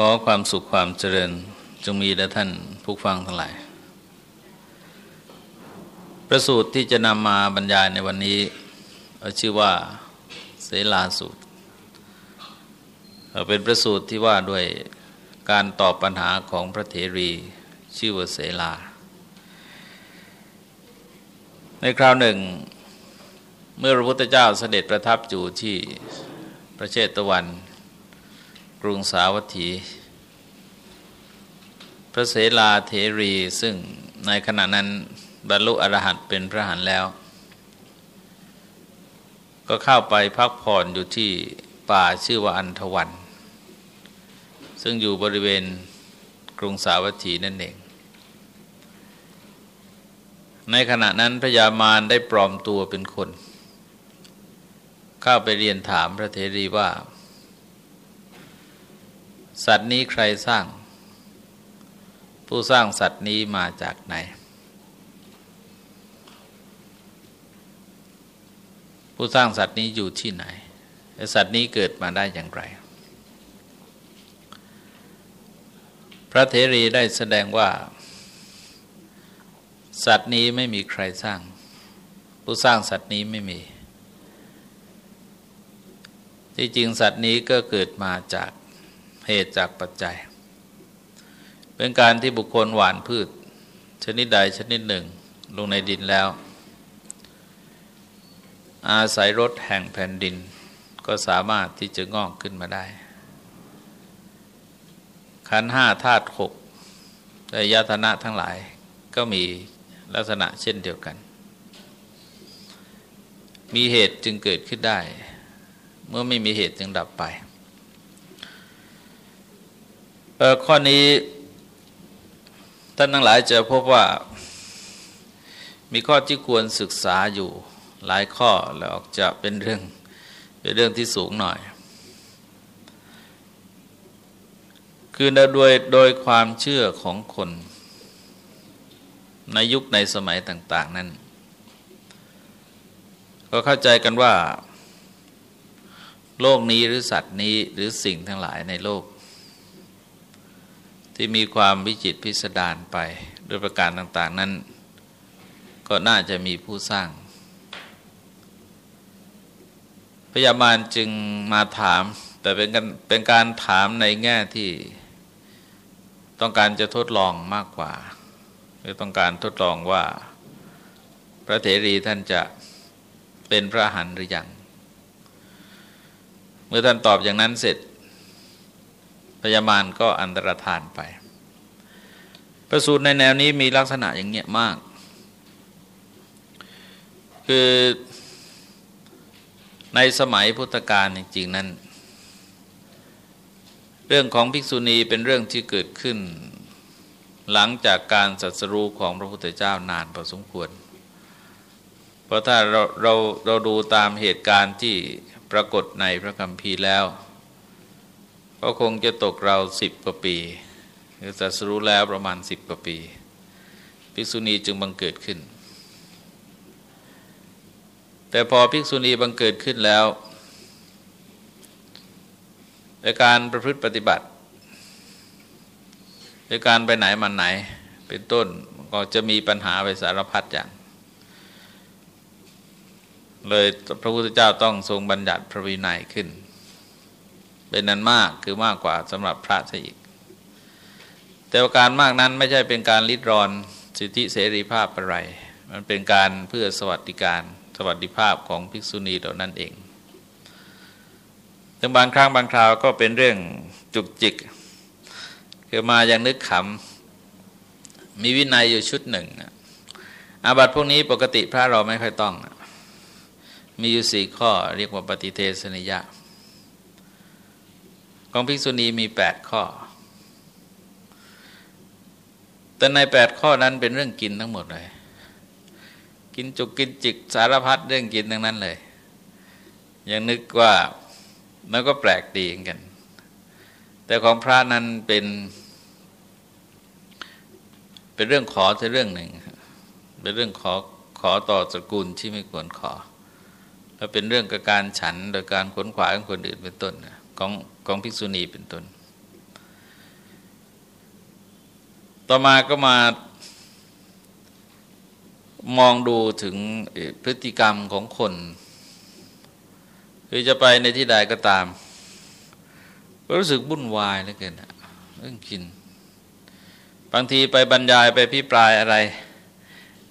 ขอความสุขความเจริญจงมีแด่ท่านผู้ฟังทั้งหลาย ประสูตรที่จะนำมาบรรยายในวันนี้ชื่อว่าเสลาสูตร เป็นประสูตรที่ว่าด้วยการตอบปัญหาของพระเถรีชื่อว่าเสลา ในคราวหนึ่ง เมื่อพระพุทธเจ้าเสด็จประทับอยู่ที่ประเชตะวัน รุงสาวัตถี พระเสลาเทรีซึ่งในขณะนั้นบรรลุอรหัตเป็นพระหันแล้ว ก็เข้าไปพักผ่อนอยู่ที่ป่าชื่อว่าอันทวัน ซึ่งอยู่บริเวณกรุงสาวัตถีนั่นเอง ในขณะนั้นพระยามารได้ปลอมตัวเป็นคน เข้าไปเรียนถามพระเทรีว่า สัตว์นี้ใครสร้าง ผู้สร้างสัตว์นี้มาจากไหน ผู้สร้างสัตว์นี้อยู่ที่ไหนสัตว์นี้เกิดมาได้อย่างไร พระเทรีได้แสดงว่า สัตว์นี้ไม่มีใครสร้าง ผู้สร้างสัตว์นี้ไม่มี ที่จริงสัตว์นี้ก็เกิดมาจาก เหตุจากปัจจัย เป็นการที่บุคคลหวานพืช ชนิดใดชนิดหนึ่ง ลงในดินแล้ว อาศัยรถแห่งแผ่นดิน ก็สามารถที่จะงอกขึ้นมาได้ ขันห้าธาตุหกแต่ยตนะทั้งหลายก็มีลักษณะเช่นเดียวกัน มีเหตุจึงเกิดขึ้นได้ เมื่อไม่มีเหตุจึงดับไป ข้อนี้ท่านทั้งหลายจะพบว่ามีข้อที่ควรศึกษาอยู่หลายข้อแล้วออกจะเป็นเรื่องเป็นเรื่องที่สูงหน่อย คือโดยโดยความเชื่อของคน ในยุคในสมัยต่าง ๆ นั้น ก็เข้าใจกันว่า โลกนี้หรือสัตว์นี้หรือสิ่งทั้งหลายในโลก ที่มีความวิจิตพิสดารไปด้วยประการต่าง ๆ นั้น ก็น่าจะมีผู้สร้าง พยาบาลจึงมาถาม แต่เป็นการเป็นการถามในแง่ที่ต้องการจะทดลองมากกว่า หรือต้องการทดลองว่า พระเถรีท่านจะเป็นพระหันหรือยัง เมื่อท่านตอบอย่างนั้นเสร็จ พยามารก็อันตรธานไป ประสูตรในแนวนี้มีลักษณะอย่างเงี้ยมาก คือในสมัยพุทธกาลจริงๆนั้น เรื่องของภิกษุณีเป็นเรื่องที่เกิดขึ้น หลังจากการสัสรูของพระพุทธเจ้านานพอสมควร เพราะถ้าเราเราเราดูตามเหตุการณ์ที่ปรากฏในพระคัมภีร์แล้ว ก็คงจะตกเราสิบกว่าปีคือสัสรู้แล้วประมาณสิบกว่าปี ภิกษุณีจึงบังเกิดขึ้น แต่พอภิกษุณีบังเกิดขึ้นแล้วในการประพฤติปฏิบัติในการไปไหนมาไหนเป็นต้นก็จะมีปัญหาไปสารพัดอย่าง เลยพระพุทธเจ้าต้องทรงบัญญัติพระวินัยขึ้น เป็นนั้นมากคือมากกว่าสำหรับพระซะอีก แต่การมากนั้นไม่ใช่เป็นการลิดรอนสิทธิเสรีภาพอะไร มันเป็นการเพื่อสวัสดิการสวัสดิภาพของภิกษุณีเหล่านั้นเองถึงบางครั้งบางคราวก็เป็นเรื่องจุกจิกคือมาอย่างนึกขำ มีวินัยอยู่ชุดหนึ่ง อาบัติพวกนี้ปกติพระเราไม่ค่อยต้อง มีอยู่สี่ข้อเรียกว่าปฏิเทศนิยะ ของภิกษุณีมีแปดข้อ แต่ในแปดข้อนั้นเป็นเรื่องกินทั้งหมดเลย กินจุกกินจิกสารพัดเรื่องกินทั้งนั้นเลย ยังนึกว่ามันก็แปลกดีเหมือนกัน แต่ของพระนั้นเป็น เป็นเรื่องขอแต่เรื่องหนึ่ง เป็นเรื่องขอขอต่อสกุลที่ไม่ควรขอ แล้วเป็นเรื่องกับการฉันโดยการขนขวายของคนอื่นเป็นต้น ของของภิกษุณีเป็นต้น ต่อมาก็มามองดูถึงพฤติกรรมของคนคือจะไปในที่ใดก็ตาม ก็รู้สึกบุ่นวายเหลือเกินเรื่องกิน บางทีไปบรรยายไปพิปรายอะไร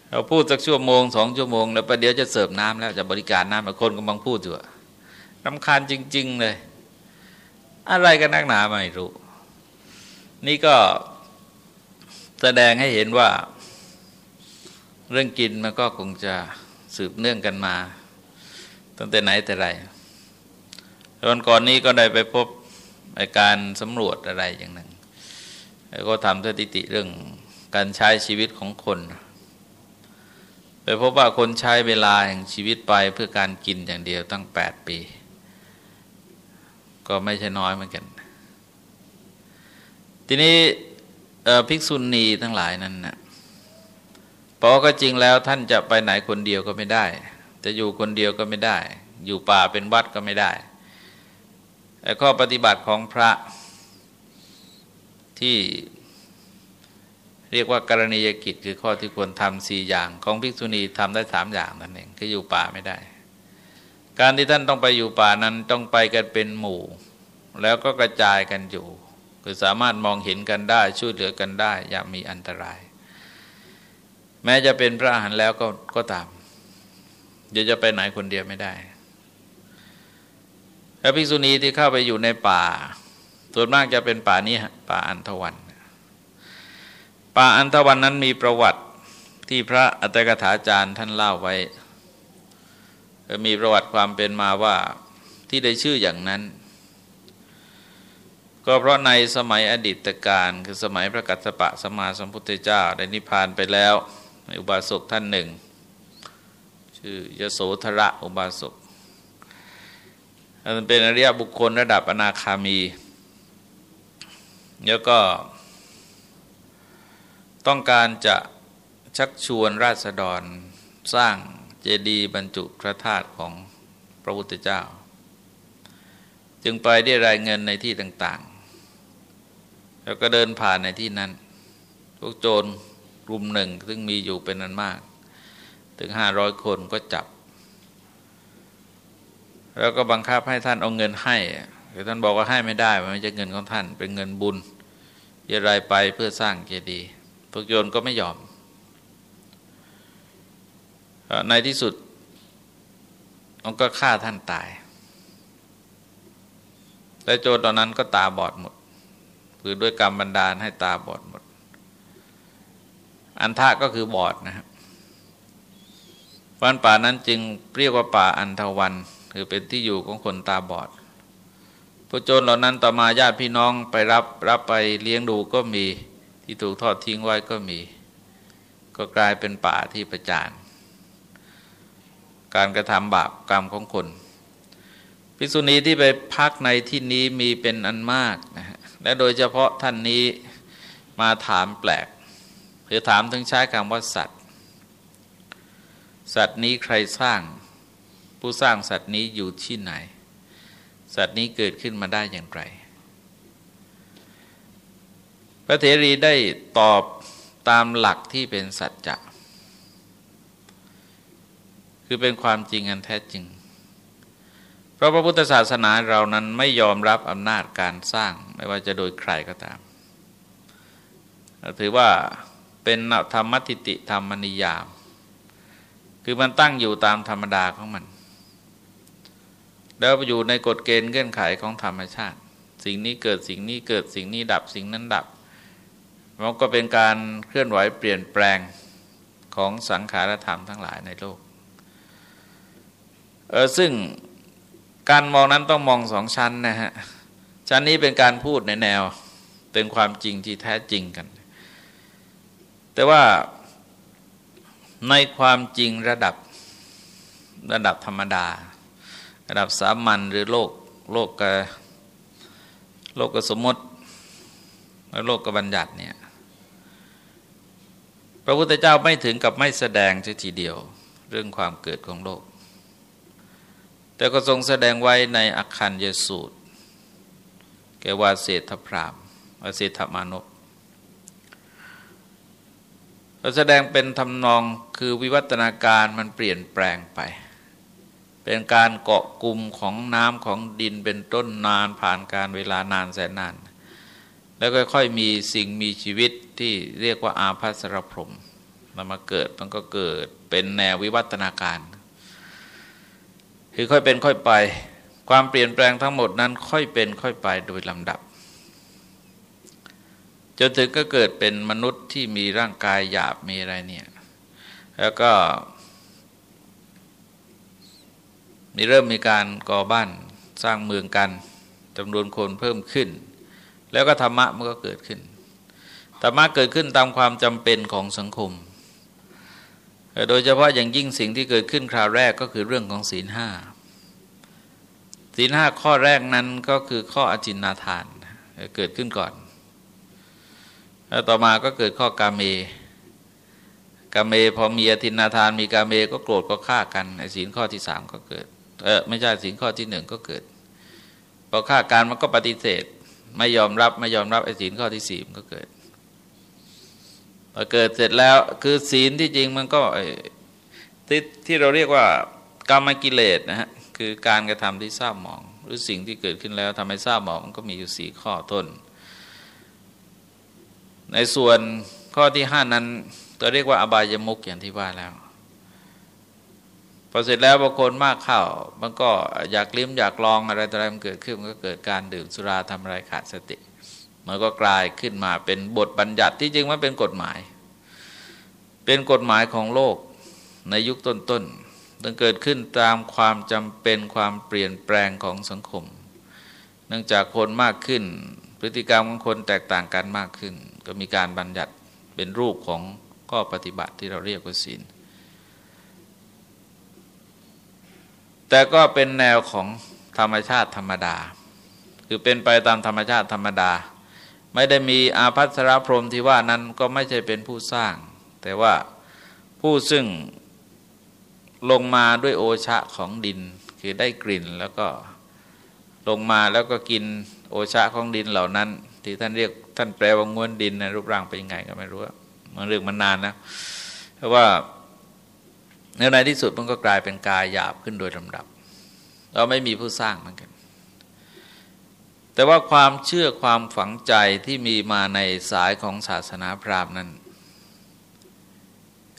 เราพูดสักชั่วโมงสองชั่วโมง แล้วประเดี๋ยวจะเสิร์ฟน้ำแล้วจะบริการน้ำคนกำลังพูดอยู่รำคาญจริง ๆ เลย อะไรกันนักหนาไม่รู้ นี่ก็แสดงให้เห็นว่า เรื่องกินมันก็คงจะสืบเนื่องกันมา ตั้งแต่ไหนแต่ไรตอนก่อนนี้ก็ได้ไปพบการสำรวจอะไรอย่างหนึ่งแล้วก็ทำสถิติเรื่องการใช้ชีวิตของคน ไปพบว่าคนใช้เวลาแห่งชีวิตไปเพื่อการกินอย่างเดียวตั้งแปดปี ก็ไม่ใช่น้อยเหมือนกัน ทีนี้ภิกษุณีทั้งหลายนั้นนะเพราะก็จริงแล้วท่านจะไปไหนคนเดียวก็ไม่ได้ จะอยู่คนเดียวก็ไม่ได้ อยู่ป่าเป็นวัดก็ไม่ได้แต่ข้อปฏิบัติของพระที่เรียกว่าการณียกิจคือข้อที่ควรทำสี่อย่าง ของภิกษุณีทำได้สามอย่างนั่นเองคืออยู่ป่าไม่ได้ การที่ท่านต้องไปอยู่ป่านั้นต้องไปกันเป็นหมู่ แล้วก็กระจายกันอยู่ คือสามารถมองเห็นกันได้ช่วยเหลือกันได้อย่ามีอันตราย แม้จะเป็นพระอรหันต์แล้วก็ก็ตาม เดี๋ยวจะไปไหนคนเดียวไม่ได้แล้วภิกษุณีที่เข้าไปอยู่ในป่า ส่วนมากจะเป็นป่านี้ป่าอันทวัน ป่าอันทวันนั้นมีประวัติที่พระอัตถกถาจารย์ท่านเล่าไว้ มีประวัติความเป็นมาว่าที่ได้ชื่ออย่างนั้น ก็เพราะในสมัยอดีตการคือสมัยพระกัสสปะสมมาสัมพุทธเจ้าได้นิพพานไปแล้วอุบาสกท่านหนึ่ง ชื่อยโสธระอุบาสกเป็นอริยบุคคลระดับอนาคามี แล้วก็ ต้องการจะชักชวนราษฎรสร้าง จดีย์บรรจุพระธาตุของพระพุทธเจ้า จึงไปได้รายเงินในที่ต่าง ๆ แล้วก็เดินผ่านในที่นั้น พวกโจรกลุ่มหนึ่งซึ่งมีอยู่เป็นนันมาก ถึงห้าร้อยคนก็จับ แล้วก็บังคับให้ท่านเอาเงินให้แต่ท่านบอกว่าให้ไม่ได้ มันไม่ใช่เงินของท่าน เป็นเงินบุญยารายไปเพื่อสร้างเจดีย์พวกโจรก็ไม่ยอม ในที่สุดมันก็ฆ่าท่านตาย และโจรตอนนั้นก็ตาบอดหมด คือด้วยกรรมบันดาลให้ตาบอดหมด อันทะก็คือบอดนะครับวันป่านั้นจึงเรียกว่าป่าอันทวัน คือเป็นที่อยู่ของคนตาบอดผู้โจรเหล่านั้นต่อมาญาติพี่น้องไปรับรับไปเลี้ยงดูก็มีที่ถูกทอดทิ้งไว้ก็มี ก็กลายเป็นป่าที่ประจาน การกระทำบาปกรรมของคน ภิกษุณีที่ไปพักในที่นี้มีเป็นอันมากนะฮะและโดยเฉพาะท่านนี้มาถามแปลกคือถามถึงใช้คำว่าสัตว์ สัตว์นี้ใครสร้าง ผู้สร้างสัตว์นี้อยู่ที่ไหน สัตว์นี้เกิดขึ้นมาได้อย่างไร พระเถรีได้ตอบตามหลักที่เป็นสัจจะ คือเป็นความจริงอันแท้จริง เพราะพระพุทธศาสนาเรานั้นไม่ยอมรับอำนาจการสร้างไม่ว่าจะโดยใครก็ตาม ถือว่าเป็นธรรมติติธรรมนิยาม คือมันตั้งอยู่ตามธรรมดาของมัน แล้วอยู่ในกฎเกณฑ์เงื่อนไขของธรรมชาติ สิ่งนี้เกิดสิ่งนี้เกิดสิ่งนี้ดับสิ่งนั้นดับมันก็เป็นการเคลื่อนไหวเปลี่ยนแปลงของสังขารธรรมทั้งหลายในโลก ซึ่งการมองนั้นต้องมองสองชั้นนะฮะ ชั้นนี้เป็นการพูดในแนวเป็นความจริงที่แท้จริงกัน แต่ว่าในความจริงระดับระดับธรรมดา ระดับสามัญหรือโลกโลกกโลกกสมมติและโลกกบัญญัติเนี่ยพระพุทธเจ้าไม่ถึงกับไม่แสดงทีเดียว เรื่องความเกิดของโลก แต่ก็ทรงแสดงไว้ในอักขันยสูตร แกว่าเศรษฐพรามเศรษฐมานพแสดงเป็นทำนองคือวิวัฒนาการมันเปลี่ยนแปลงไป เป็นการเกาะกลุ่มของน้ำของดินเป็นต้นนานผ่านการเวลานานแสนนาน แล้วค่อยๆมีสิ่งมีชีวิตที่เรียกว่าอาภัสรพรมมันมาเกิดมันก็เกิดเป็นแนววิวัฒนาการ คือค่อยเป็นค่อยไป ความเปลี่ยนแปลงทั้งหมดนั้นค่อยเป็นค่อยไปโดยลำดับ จนถึงก็เกิดเป็นมนุษย์ที่มีร่างกายหยาบมีอะไรเนี่ยแล้วก็มีเริ่มมีการก่อบ้านสร้างเมืองกันจำนวนคนเพิ่มขึ้น แล้วก็ธรรมะมันก็เกิดขึ้นธรรมะเกิดขึ้นตามความจำเป็นของสังคม โดยเฉพาะอย่างยิ่งสิ่งที่เกิดขึ้นคราวแรกก็คือเรื่องของศีลห้าศีลห้าข้อแรกนั้นก็คือข้ออจินนาทานเกิดขึ้นก่อน แล้วต่อมาก็เกิดข้อกาเมกาเมพอมีอธินนาทาน มีกาเมก็โกรธก็ฆ่ากันไอศีลข้อที่สามก็เกิดเออไม่ใช่ศีลข้อที่หนึ่งก็เกิดพอฆ่ากันมันก็ปฏิเสธ ไม่ยอมรับไม่ยอมรับไอ้ศีลข้อที่สี่มันก็เกิด พอเกิดเสร็จแล้วคือศีลที่จริงมันก็ที่ที่เราเรียกว่ากรรมกิเลสนะฮะคือการกระทำที่เศร้าหมอง หรือสิ่งที่เกิดขึ้นแล้วทำให้เศร้าหมองมันก็มีอยู่สี่ข้อต้น ในส่วนข้อที่ห้านั้นตัวเรียกว่าอบายมุกอย่างที่ว่าแล้วพอเสร็จแล้วบางคนมากเข้ามันก็อยากลิ้มอยากลองอะไรต่ออะไรมันเกิดขึ้นมันก็เกิดการดื่มสุราทำอะไรขาดสติ มันก็กลายขึ้นมาเป็นบทบัญญัติที่จริงมันเป็นกฎหมาย เป็นกฎหมายของโลกในยุคต้นๆต้องเกิดขึ้นตามความจำเป็นความเปลี่ยนแปลงของสังคม เนื่องจากคนมากขึ้น พฤติกรรมของคนแตกต่างกันมากขึ้น ก็มีการบัญญัติเป็นรูปของข้อปฏิบัติที่เราเรียกว่าศีลแต่ก็เป็นแนวของธรรมชาติธรรมดา คือเป็นไปตามธรรมชาติธรรมดา ไม่ได้มีอาภัสรพรมที่ว่านั้นก็ไม่ใช่เป็นผู้สร้าง แต่ว่าผู้ซึ่งลงมาด้วยโอชะของดิน คือได้กลิ่นแล้วก็ลงมาแล้วก็กินโอชะของดินเหล่านั้น ที่ท่านเรียกท่านแปลว่างวนดินนะรูปร่างเป็นยังไงก็ไม่รู้มันเรื่องมันนานนะเพราะว่าในในที่สุดมันก็กลายเป็นกายหยาบขึ้นโดยลำดับ เราไม่มีผู้สร้างเหมือนกัน แต่ว่าความเชื่อความฝังใจที่มีมาในสายของศาสนาพราหมณ์นั้น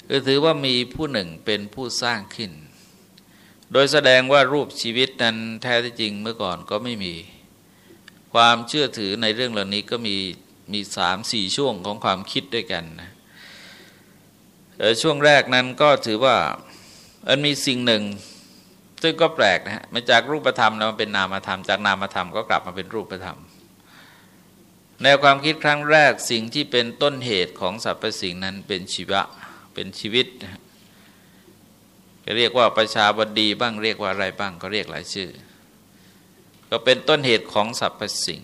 คือถือว่ามีผู้หนึ่งเป็นผู้สร้างขึ้น โดยแสดงว่ารูปชีวิตนั้นแท้ที่จริงเมื่อก่อนก็ไม่มี ความเชื่อถือในเรื่องเหล่านี้ก็มีมีสามสี่ช่วงของความคิดด้วยกันนะช่วงแรกนั้นก็ถือว่ามันมีสิ่งหนึ่ง ซึ่งก็แปลกนะฮะมาจากรูปธรรมแล้วมันเป็นนามธรรม จากนามธรรมก็กลับมาเป็นรูปธรรม แนวความคิดครั้งแรกสิ่งที่เป็นต้นเหตุของสรรพสิ่งนั้นเป็นชีวะเป็นชีวิตก็เรียกว่าประชาบดีบ้างเรียกว่าอะไรบ้างก็เรียกหลายชื่อ ก็เป็นต้นเหตุของสรรพสิ่ง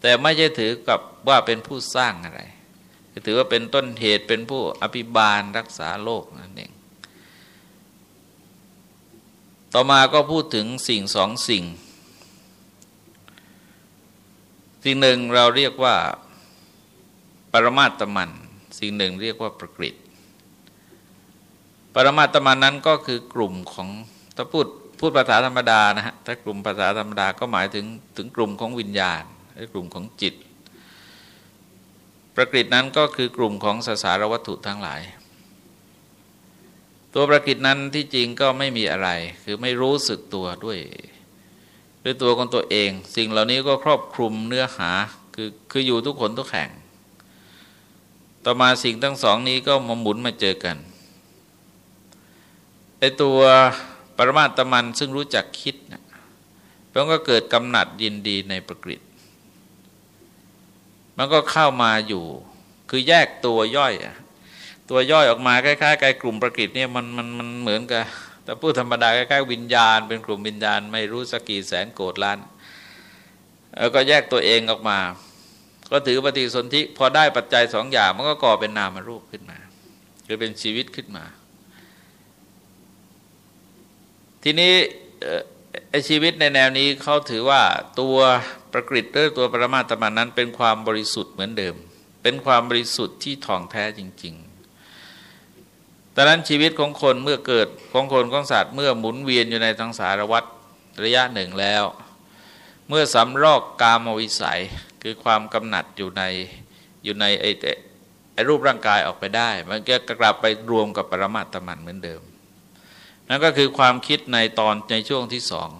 แต่ไม่ใช่ถือกับว่าเป็นผู้สร้างอะไรถือว่าเป็นต้นเหตุเป็นผู้อภิบาลรักษาโลกนั่นเอง ต่อมาก็พูดถึงสิ่งสองสิ่ง สิ่งหนึ่งเราเรียกว่าปรมาตมัน สิ่งหนึ่งเรียกว่าประกฤตปรมาตมันนั้นก็คือกลุ่มของถ้าพูดพูดภาษาธรรมดานะฮะถ้ากลุ่มภาษาธรรมดาก็หมายถึงถึงกลุ่มของวิญญาณหรือกลุ่มของจิต ประกฤตนั้นก็คือกลุ่มของสสารวัตถุทั้งหลาย ตัวประกฤตนั้นที่จริงก็ไม่มีอะไร คือไม่รู้สึกตัวด้วย ด้วยตัวของตัวเอง สิ่งเหล่านี้ก็ครอบคลุมเนื้อหาคือคืออยู่ทุกคนทุกแห่ง ต่อมาสิ่งทั้งสองนี้ก็มาหมุนมาเจอกันไอตัวปรมาตมันซึ่งรู้จักคิดนะมันก็เกิดกำหนัดยินดีในประกฤตมันก็เข้ามาอยู่ คือแยกตัวย่อยอะ ตัวย่อยออกมาคล้ายๆกับกลุ่มประกฤตเนี่ยมันมันมันเหมือนกับแต่พูดธรรมดาคล้ายๆวิญญาณ เป็นกลุ่มวิญญาณไม่รู้สกี่แสนโกดล้านแล้วก็แยกตัวเองออกมา ก็ถือปฏิสนธิพอได้ปัจจัยสองอย่างมันก็ก่อเป็นนามรูปขึ้นมาคือเป็นชีวิตขึ้นมา ทีนี้ไอชีวิตในแนวนี้เขาถือว่าตัวประกฤตหรือตัวปรมาตมันนั้น เป็นความบริสุทธิ์เหมือนเดิม เป็นความบริสุทธิ์ที่ท่องแท้จริง ๆ ดังนั้นชีวิตของคนเมื่อเกิดของคนของสัตว์เมื่อหมุนเวียนอยู่ในทังสารวัฏระยะหนึ่งแล้ว เมื่อสำรอกกามวิสัยคือความกำหนัดอยู่ในอยู่ในไอ้ไอ้รูปร่างกายออกไปได้ มันก็กลับไปรวมกับปรมาตมันเหมือนเดิม นั่นก็คือความคิดในตอนในช่วงที่สอง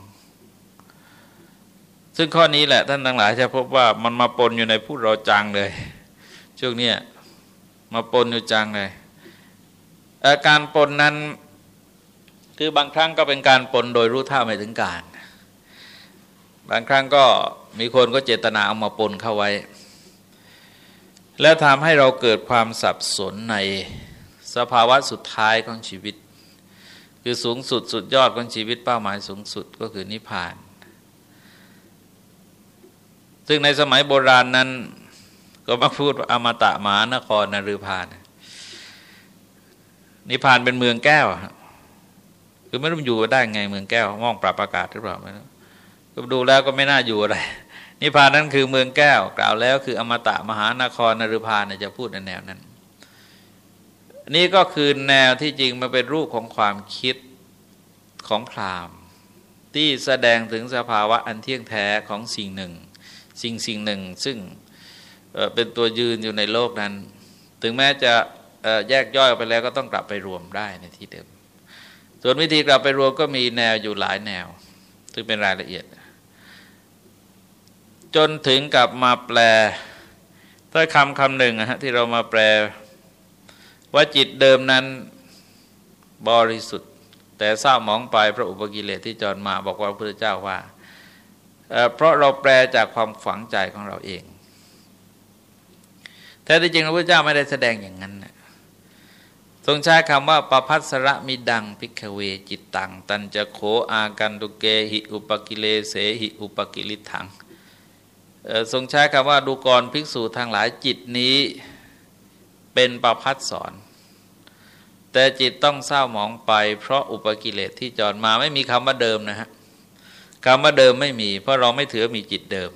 ซึ่งข้อนี้แหละท่านทั้งหลายจะพบว่ามันมาปนอยู่ในผู้เราจังเลย ช่วงนี้มาปนอยู่จังเลย การปนนั้นคือบางครั้งก็เป็นการปนโดยรู้เท่าไม่ถึงการ บางครั้งก็มีคนก็เจตนาเอามาปนเข้าไว้ แล้วทำให้เราเกิดความสับสนในสภาวะสุดท้ายของชีวิต คือสูงสุดสุดยอดของชีวิตเป้าหมายสูงสุดก็คือนิพพาน ซึ่งในสมัยโบราณนั้นก็มาพูดอมตะมานครนฤพาน นิพพานเป็นเมืองแก้วคือไม่รู้อยู่ได้ไงเมืองแก้วมองปรับอากาศหรือเปล่าไม่รู้ก็ดูแล้วก็ไม่น่าอยู่อะไรนิพพานนั้นคือเมืองแก้ว กล่าวแล้วคืออมตะมหานครนฤพานจะพูดในแนวนั้น นี่ก็คือแนวที่จริงมาเป็นรูปของความคิดของพราหมณ์ ที่แสดงถึงสภาวะอันเที่ยงแท้ของสิ่งหนึ่ง สิ่งสิ่งหนึ่ง ซึ่งเป็นตัวยืนอยู่ในโลกนั้น ถึงแม้จะ แยกย่อยออกไปแล้วก็ต้องกลับไปรวมได้ในที่เดิม ส่วนวิธีกลับไปรวมก็มีแนวอยู่หลายแนว ซึ่งเป็นรายละเอียด จนถึงกับมาแปลถ้าคำคำหนึ่งนะฮะที่เรามาแปลว่าจิตเดิมนั้นบริสุทธิ์ แต่เศร้าหมองไปพระอุปกิเลสที่จรมาบอกว่าพระพุทธเจ้าว่าเพราะเราแปลจากความฝังใจของเราเอง แต่ที่จริงพระพุทธเจ้าไม่ได้แสดงอย่างนั้น ทรงใช้คำว่าประพัสระมิดังพิกเวจิตตัง ตันจะโขอากันตุเกหิอุปกิเลเสหิอุปกิลิทังทรงใช้คำว่าดูกรภิกษุทางหลายจิตนี้เป็นประพัดสอน แต่จิตต้องเศร้าหมองไป เพราะอุปกิเลสที่จรมาไม่มีคำว่าเดิมนะฮะคำว่าเดิมไม่มี เพราะเราไม่ถือมีจิตเดิม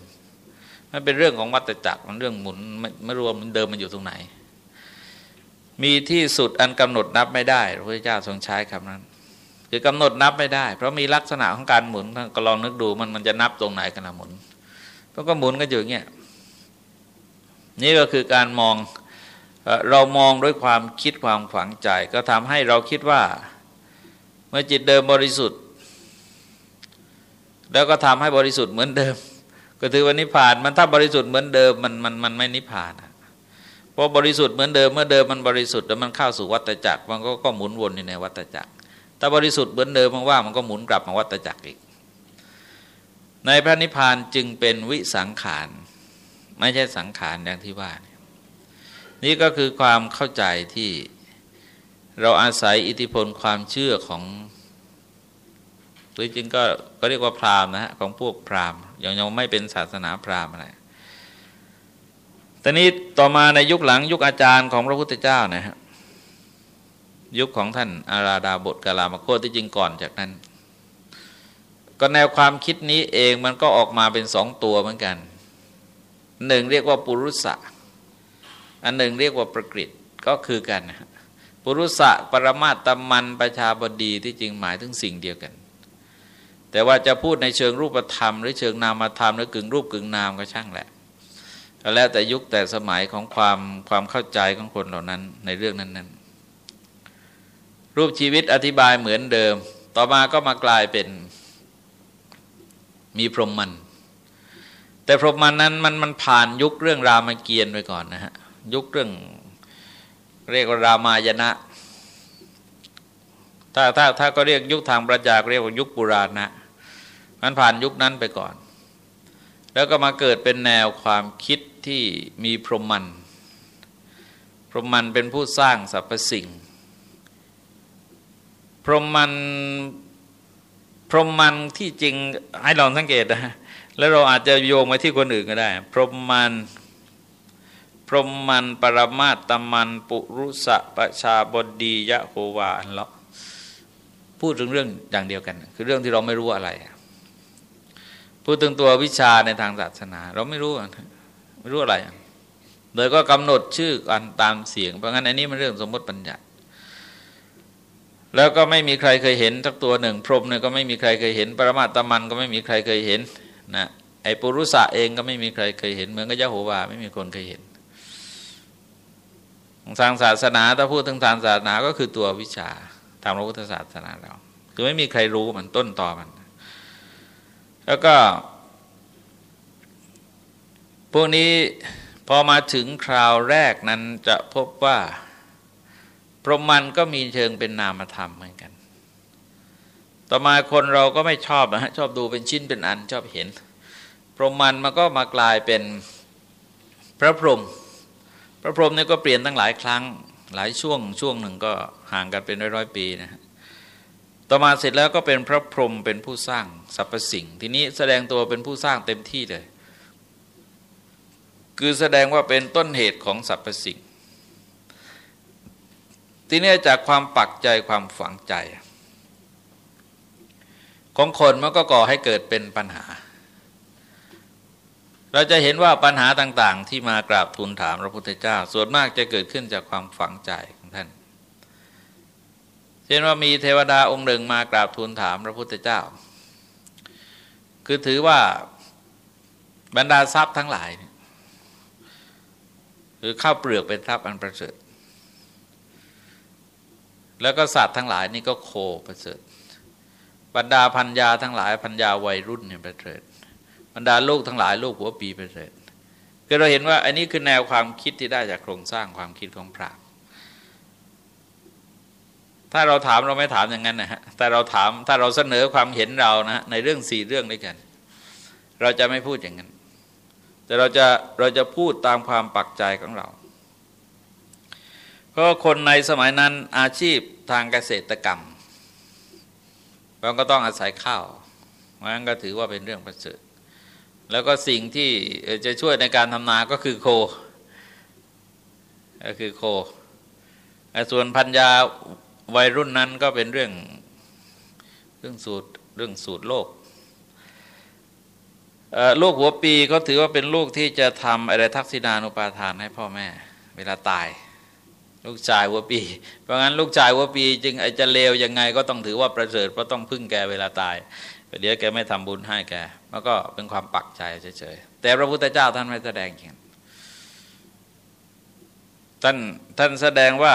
มันเป็นเรื่องของวัตจักรมันเรื่องหมุนไม่ไม่รวมมันเดิมมันอยู่ตรงไหน มีที่สุดอันกำหนดนับไม่ได้พระพุทธเจ้าทรงใช้คำนั้น คือกำหนดนับไม่ได้ เพราะมีลักษณะของการหมุนก็ลองนึกดูมันมันจะนับตรงไหนกันนะหมุนก็ก็หมุนกันอยู่อย่างเงี้ยนี่ก็คือการมองเรามองด้วยความคิดความฝังใจ ก็ทำให้เราคิดว่าเมื่อจิตเดิมบริสุทธิ์ แล้วก็ทำให้บริสุทธิ์เหมือนเดิม ก็ถือว่านิพพานมันถ้าบริสุทธิ์เหมือนเดิมมันมันมันไม่นิพพาน พราะบริสุทธิ์เหมือนเดิมเมื่อเดิมมันบริสุทธิ์แล้วมันเข้าสู่วัฏจักรมันก็ก็หมุนวนอยู่ในวัฏจักรถ้าบริสุทธิ์เหมือนเดิมมันว่ามันก็หมุนกลับมาวัฏจักรอีก ในพระนิพพานจึงเป็นวิสังขารไม่ใช่สังขารอย่างที่ว่า นี่ก็คือความเข้าใจที่เราอาศัยอิทธิพลความเชื่อของหรือจริงก็ก็เรียกว่าพราหมณ์นะฮะของพวกพราหมณ์ยังยังไม่เป็นศาสนาพราหมณ์อะไร ตอนนี้ต่อมาในยุคหลังยุคอาจารย์ของพระพุทธเจ้านะฮะยุคของท่านอาราดาบทกาลามโคตที่จริงก่อนจากนั้น ก็แนวความคิดนี้เองมันก็ออกมาเป็นสองตัวเหมือนกันหนึ่งเรียกว่าปุรุษะ อันหนึ่งเรียกว่าประกฤตก็คือกันนะปุรุษะปรมาตมันประชาบดีที่จริงหมายถึงสิ่งเดียวกัน แต่ว่าจะพูดในเชิงรูปธรรม หรือเชิงนามธรรมหรือกึ่งรูปกึ่งนามก็ช่างแหละ แล้วแต่ยุคแต่สมัยของความความเข้าใจของคนเหล่านั้นในเรื่องนั้น ๆ รูปชีวิตอธิบายเหมือนเดิม ต่อมาก็มากลายเป็นมีพรหมมัน แต่พรหมมันนั้นมันมันผ่านยุคเรื่องรามเกียรติไปก่อนนะฮะยุคเรื่องเรียกว่ารามายณะถ้าถ้าถ้าก็เรียกยุคทางประจักษ์เรียกว่ายุคปุราณนะมันผ่านยุคนั้นไปก่อน แล้วก็มาเกิดเป็นแนวความคิดที่มีพรหมัน พรหมันเป็นผู้สร้างสรรพสิ่ง พรหมันพรหมันที่จริงให้ลองสังเกตนะแล้วเราอาจจะโยงไปที่คนอื่นก็ได้ พรหมันพรหมันปรมาตมันปุรุสะประชาบดียะโควาอันละพูดถึงเรื่องอย่างเดียวกัน คือเรื่องที่เราไม่รู้อะไร พูดถึงตัววิชาในทางศาสนา เราไม่รู้ไม่รู้อะไร โดยก็กำหนดชื่อกันตามเสียง เพราะงั้นอันนี้มันเรื่องสมมติปัญญาแล้วก็ไม่มีใครเคยเห็นทักตัวหนึ่ง พรหมเนี่ยก็ไม่มีใครเคยเห็น ปรมาตมันก็ไม่มีใครเคยเห็นนะไอปุรุษะเองก็ไม่มีใครเคยเห็นเหมือนกับยะโหวาไม่มีคนเคยเห็นทางศาสนาถ้าพูดถึงทางศาสนาก็คือตัววิชาทางพระพุทธศาสนาเราคือไม่มีใครรู้มันต้นต่อมัน แล้วก็ พวกนี้พอมาถึงคราวแรกนั้นจะพบว่า พรหมันก็มีเชิงเป็นนามธรรมเหมือนกัน ต่อมาคนเราก็ไม่ชอบนะฮะชอบดูเป็นชิ้นเป็นอันชอบเห็น พรหมันมันก็มากลายเป็นพระพรหมพระพรหมเนี่ยก็เปลี่ยนตั้งหลายครั้งหลายช่วงช่วงหนึ่งก็ห่างกันเป็นร้อยๆปีนะฮะต่อมาเสร็จแล้วก็เป็นพระพรหมเป็นผู้สร้าง สรรพสิ่ง ทีนี้แสดงตัวเป็นผู้สร้างเต็มที่เลย คือแสดงว่าเป็นต้นเหตุของสรรพสิ่ง ทีนี้จากความปักใจความฝังใจ ของคนมันก็ก่อให้เกิดเป็นปัญหา เราจะเห็นว่าปัญหาต่าง ๆ ที่มากราบทูลถามพระพุทธเจ้า ส่วนมากจะเกิดขึ้นจากความฝังใจของท่านเช่นว่ามีเทวดาองค์หนึ่งมากราบทูลถามพระพุทธเจ้า คือถือว่าบรรดาทรัพย์ทั้งหลายคือข้าวเปลือกเป็นทรัพย์อันประเสริฐแล้วก็สัตว์ทั้งหลายนี่ก็โคประเสริฐบรรดาพันยาทั้งหลายพันยาวัยรุ่นเนี่ยประเสริฐบรรดาลูกทั้งหลายลูกหัวปีประเสริฐคือเราเห็นว่าอันนี้คือแนวความคิดที่ได้จากโครงสร้างความคิดของพระ ถ้าเราถามเราไม่ถามอย่างนั้นนะฮะแต่เราถามถ้าเราเสนอความเห็นเรานะในเรื่องสี่เรื่องด้วยกัน เราจะไม่พูดอย่างนั้น แต่เราจะเราจะพูดตามความปักใจของเรา เพราะคนในสมัยนั้นอาชีพทางเกษตรกรรมเราก็ต้องอาศัยข้าวมันก็ถือว่าเป็นเรื่องประเสริฐแล้วก็สิ่งที่จะช่วยในการทำนาก็คือโค ก็คือโคส่วนพันยา วัยรุ่นนั้นก็เป็นเรื่องเรื่องสูตรเรื่องสูตรโลกลูกหัวปีเขาถือว่าเป็นลูกที่จะทำอะไรทักษิณานุปาทานให้พ่อแม่ เวลาตาย ลูกชายหัวปี เพราะงั้นลูกชายหัวปี จึงไอจะเลวยังไงก็ต้องถือว่าประเสริฐเพราะต้องพึ่งแกเวลาตายเดี๋ยวแกไม่ทำบุญให้แกมันก็เป็นความปักใจเฉยๆแต่พระพุทธเจ้าท่านไม่แสดงอย่างท่านท่านแสดงว่า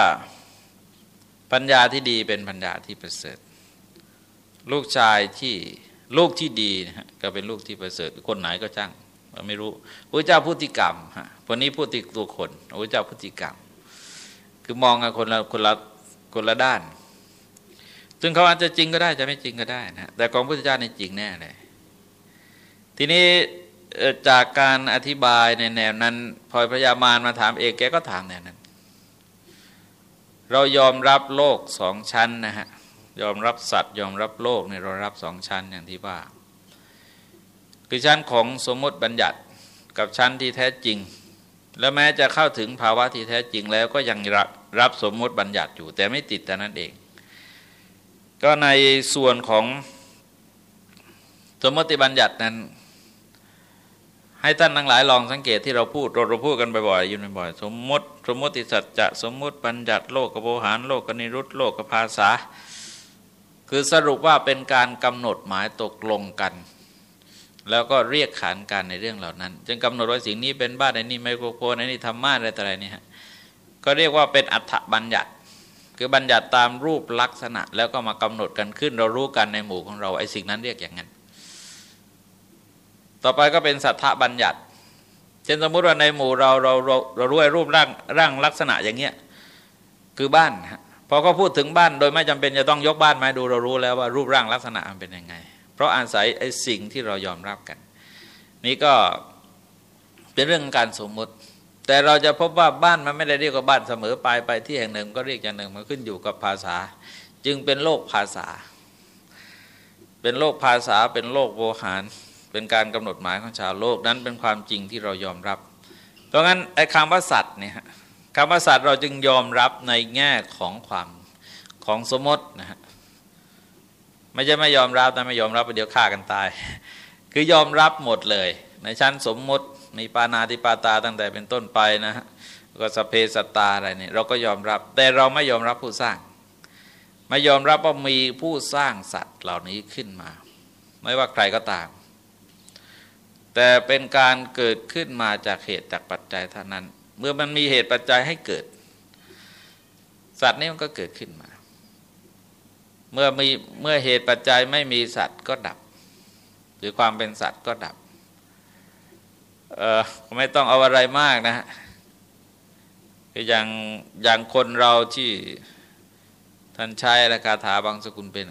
ปัญญาที่ดีเป็นปัญญาที่ประเสริฐ ลูกชายที่ลูกที่ดีนะฮะก็เป็นลูกที่ประเสริฐ คนไหนก็จ้างไม่รู้พระเจ้าพุทธิกรรมฮะคนนี้พูดติตัวคนพระเจ้าพุทธิกรรม คือมองกันคนละคนละคนละด้าน ซึ่งเขาอาจจะจริงก็ได้จะไม่จริงก็ได้นะแต่ของพระพุทธเจ้าในจริงแน่เลยทีนี้จากการอธิบายในแนวนั้น พอพระยามารมาถามเอกแกก็ถามแนวนั้น เรายอมรับโลกสองชั้นนะฮะยอมรับสัตว์ยอมรับโลกเนี่ยเรารับสองชั้นอย่างที่ว่า คือชั้นของสมมติบัญญัติกับชั้นที่แท้จริง แล้วแม้จะเข้าถึงภาวะที่แท้จริงแล้วก็ยังรับรับสมมติบัญญัติอยู่ แต่ไม่ติดแต่นั้นเอง ก็ในส่วนของสมมติบัญญัตินั้น ให้ท่านทั้งหลายลองสังเกตที่เราพูดเราพูดกันบ่อยๆอยู่บ่อยๆสมมติ สมมติสัจจะสมมติปัญญัติโลกกโบหารโลกกนิรุตโลกกภาษา คือสรุปว่าเป็นการกำหนดหมายตกลงกัน แล้วก็เรียกขานกันในเรื่องเหล่านั้น จึงกำหนดว่าสิ่งนี้เป็นบ้านในนี้ไมโครโฟนในนี้ธรรมะอะไรต่ออะไรนี่ฮะก็เรียกว่าเป็นอัฏฐบัญญัติ คือบัญญัติตามรูปลักษณะ แล้วก็มากำหนดกันขึ้น เรารู้กันในหมู่ของเราไอ้สิ่งนั้นเรียกอย่างนั้น ต่อไปก็เป็นสัทธบัญญัติเช่นสมมติว่าในหมู่เราเราเราเรารู้รูปร่างร่างลักษณะอย่างเงี้ยคือบ้านพอเขาพูดถึงบ้านโดยไม่จำเป็นจะต้องยกบ้านมาดูเรารู้แล้วว่ารูปร่างลักษณะมันเป็นยังไง เพราะอาศัยไอ้สิ่งที่เรายอมรับกัน นี่ก็เป็นเรื่องการสมมติ แต่เราจะพบว่าบ้านมันไม่ได้เรียกว่าบ้านเสมอไปไปที่แห่งหนึ่งก็เรียกอย่างหนึ่งมันขึ้นอยู่กับภาษา จึงเป็นโลกภาษา เป็นโลกภาษาเป็นโลกโวหาร เป็นการกำหนดหมายของชาวโลกนั้นเป็นความจริงที่เรายอมรับ เพราะงั้นไอ้คำว่าสัตว์เนี่ยคำว่าสัตว์เราจึงยอมรับในแง่ของความของสมมตินะฮะไม่ใช่ไม่ยอมรับแต่ไม่ยอมรับเดี๋ยวฆ่ากันตาย คือยอมรับหมดเลย ในชั้นสมมติมีปานาติปาตาตั้งแต่เป็นต้นไปนะฮะก็สเพสตาอะไรเนี่ยเราก็ยอมรับ แต่เราไม่ยอมรับผู้สร้าง ไม่ยอมรับว่ามีผู้สร้างสัตว์เหล่านี้ขึ้นมา ไม่ว่าใครก็ตาม แต่เป็นการเกิดขึ้นมาจากเหตุจากปัจจัยเท่านั้น เมื่อมันมีเหตุปัจจัยให้เกิด สัตว์นี้มันก็เกิดขึ้นมา เมื่อมีเมื่อเหตุปัจจัยไม่มีสัตว์ก็ดับ หรือความเป็นสัตว์ก็ดับเออไม่ต้องเอาอะไรมากนะฮะอย่างอย่างคนเราที่ท่านใช้ราคาถาบางสกุลเป็น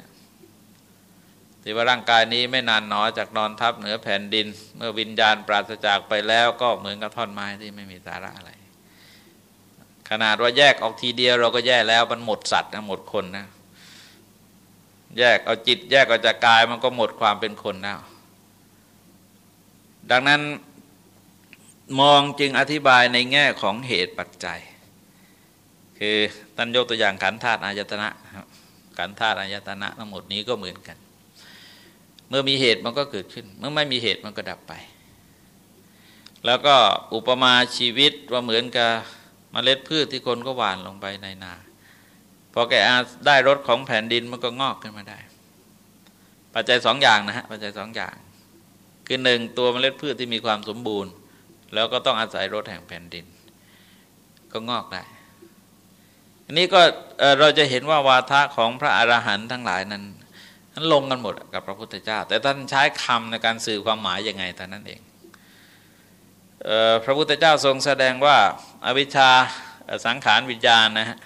ที่ว่าร่างกายนี้ไม่นานหนอจากนอนทับเหนือแผ่นดิน เมื่อวิญญาณปราศจากไปแล้วก็เหมือนกับท่อนไม้ที่ไม่มีสาระอะไร ขนาดว่าแยกออกทีเดียวเราก็แย่แล้วมันหมดสัตว์นะหมดคนนะ แยกเอาจิตแยกออกจากกายมันก็หมดความเป็นคนแล้ว ดังนั้นมองจึงอธิบายในแง่ของเหตุปัจจัย คือท่านยกตัวอย่างขันธาตุอายตนะขันธาตุอายตนะทั้งหมดนี้ก็เหมือนกัน มื่อมีเหตุมันก็เกิดขึ้น เมื่อไม่มีเหตุมันก็ดับไป แล้วก็อุปมาชีวิตว่าเหมือนกับมเมล็ดพืชที่คนก็หว่านลงไปในนา พอแกได้รสของแผ่นดินมันก็งอกขึ้นมาได้ ปัจจัยสองอย่างนะฮะปัจจัยสองอย่าง คือหนึ่งตัวมเมล็ดพืชที่มีความสมบูรณ์ แล้วก็ต้องอาศัยรสแห่งแผ่นดิน ก็งอกได้อันนี้ก็เราจะเห็นว่าวาทะของพระอรหันต์ทั้งหลายนั้น นั้นลงกันหมดกับพระพุทธเจ้า แต่ท่านใช้คำในการสื่อความหมายยังไงแต่นั้นเองพระพุทธเจ้าทรงแสดงว่าอาวิชชาสังขารวิญญาณนะฮะ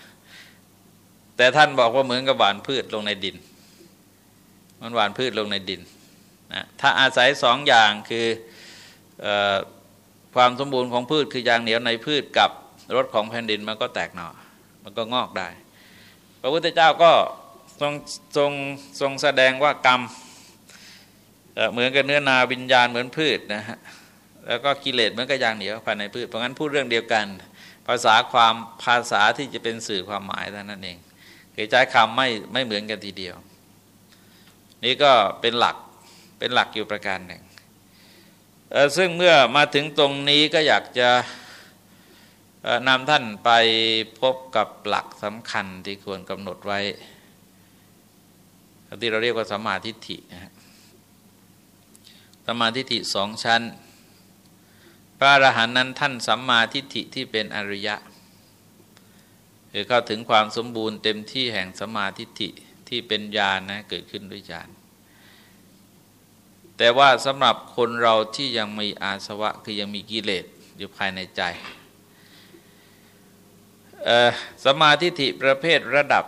แต่ท่านบอกว่าเหมือนกับหวานพืชลงในดิน มันหวานพืชลงในดินนะถ้าอาศัยสองอย่างคืออความสมบูรณ์ของพืชคืออยางเหนียวในพืชกับรสของแผ่นดินมันก็แตกหน่อมันก็งอกได้ พระพุทธเจ้าก็ ทรงทรงทรงแสดงว่ากรรมเหมือนกับเนื้อนาวิญญาณเหมือนพืชนะฮะแล้วก็กิเลสเหมือนกับยางเหนียวภายในพืชเพราะงั้นพูดเรื่องเดียวกัน ภาษาความภาษาที่จะเป็นสื่อความหมายเท่านั้นเองคือใช้คำไม่ไม่เหมือนกันทีเดียว นี่ก็เป็นหลักเป็นหลักอยู่ประการหนึ่งซึ่งเมื่อมาถึงตรงนี้ก็อยากจะนำท่านไปพบกับหลักสำคัญที่ควรกำหนดไว้ ที่เราเรียกว่าสมาธิฏฐินะสมาธิฏฐิสองชั้น พระอรหันต์นั้นท่านสัมมาทิฏฐิที่เป็นอริยะคือเข้าถึงความสมบูรณ์เต็มที่แห่งสมาธิฏฐิที่เป็นญาณนะเกิดขึ้นด้วยญาณแต่ว่าสำหรับคนเราที่ยังมีอาสวะคือยังมีกิเลสอยู่ภายในใจสมาธิฐิประเภทระดับ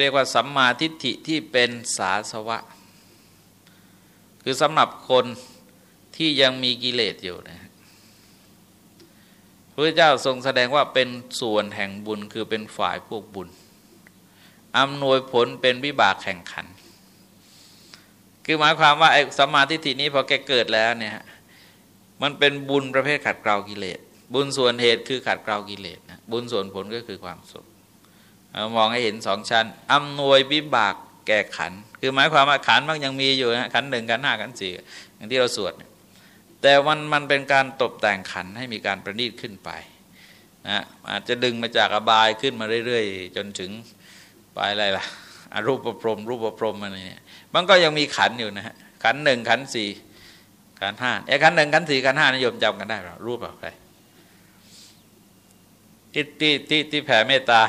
เรียกว่าสัมมาทิฏฐิที่เป็นสาสวะ คือสำหรับคนที่ยังมีกิเลสอยู่นะพระเจ้าทรงแสดงว่าเป็นส่วนแห่งบุญคือเป็นฝ่ายพวกบุญอำนวยผลเป็นวิบากแข่งขัน คือหมายความว่าไอ้สัมมาทิฏฐินี้พอแกเกิดแล้วเนี่ยมันเป็นบุญประเภทขัดเกลากิเลส บุญส่วนเหตุคือขัดเกลากิเลสนะบุญส่วนผลก็คือความสุข มองให้เห็นสองชั้นอำนวยวิบากแก่ขัน คือหมายความว่าขันมันยังมีอยู่นะขันหนึ่งขันห้าขันสี่อย่างที่เราสวด แต่มันมันเป็นการตกแต่งขันให้มีการประณีตขึ้นไปนะอาจจะดึงมาจากอบายขึ้นมาเรื่อย ๆ จนถึงไปอะไรล่ะอรูปประพรมรูปประพรมอะไรเนี่ยมันก็ยังมีขันอยู่นะฮะขันหนึ่งขันสี่ขันห้าไอ้ขันหนึ่งขันสี่ขันห้านิยมจำกันได้หรอรูปอะไรที่ที่ที่ที่แผ่เมตตา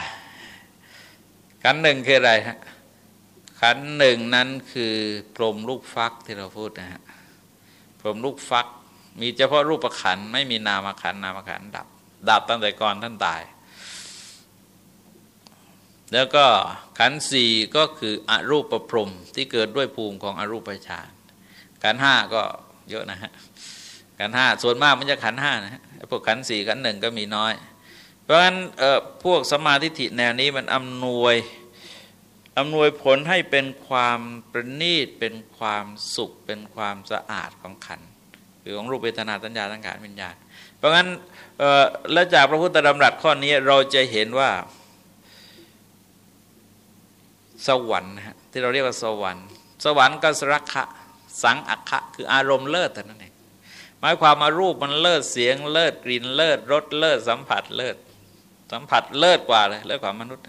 ขันหนึ่งคืออะไรฮะขันหนึ่งนั้นคือพรมลูกฟักที่เราพูดนะฮะพรมลูกฟัก มีเฉพาะรูปขันไม่มีนามขันนามขันดับ ดับตั้งแต่ก่อนท่านตาย แล้วก็ขันสี่ก็คืออรูปประพรมที่เกิดด้วยภูมิของอรูปฌานขันห้าก็เยอะนะฮะขันห้าส่วนมากมันจะขันห้านะฮะพวกขันสี่ขันหนึ่งก็มีน้อย ราะฉะนั้นพวกสมาธิแนวนี้มันอำนวยอำนวยผลให้เป็นความประณีตเป็นความสุขเป็นความสะอาดของขันคือของรูปเวทนาสัญญาสังขารวิญญาณ เพราะงั้นและจากพระพุทธดำรัสข้อนี้เราจะเห็นว่าสวรรค์ที่เราเรียกว่าสวรรค์ สวรรค์ก็สรักขะสังอักขะคืออารมณ์เลิศแต่นั้นเองหมายความมารูปมันเลิศเสียงเลิศกลิ่นเลิศรสเลิศสัมผัสเลิศ สัมผัสเลิศกว่าเลยเลิศกว่ามนุษย์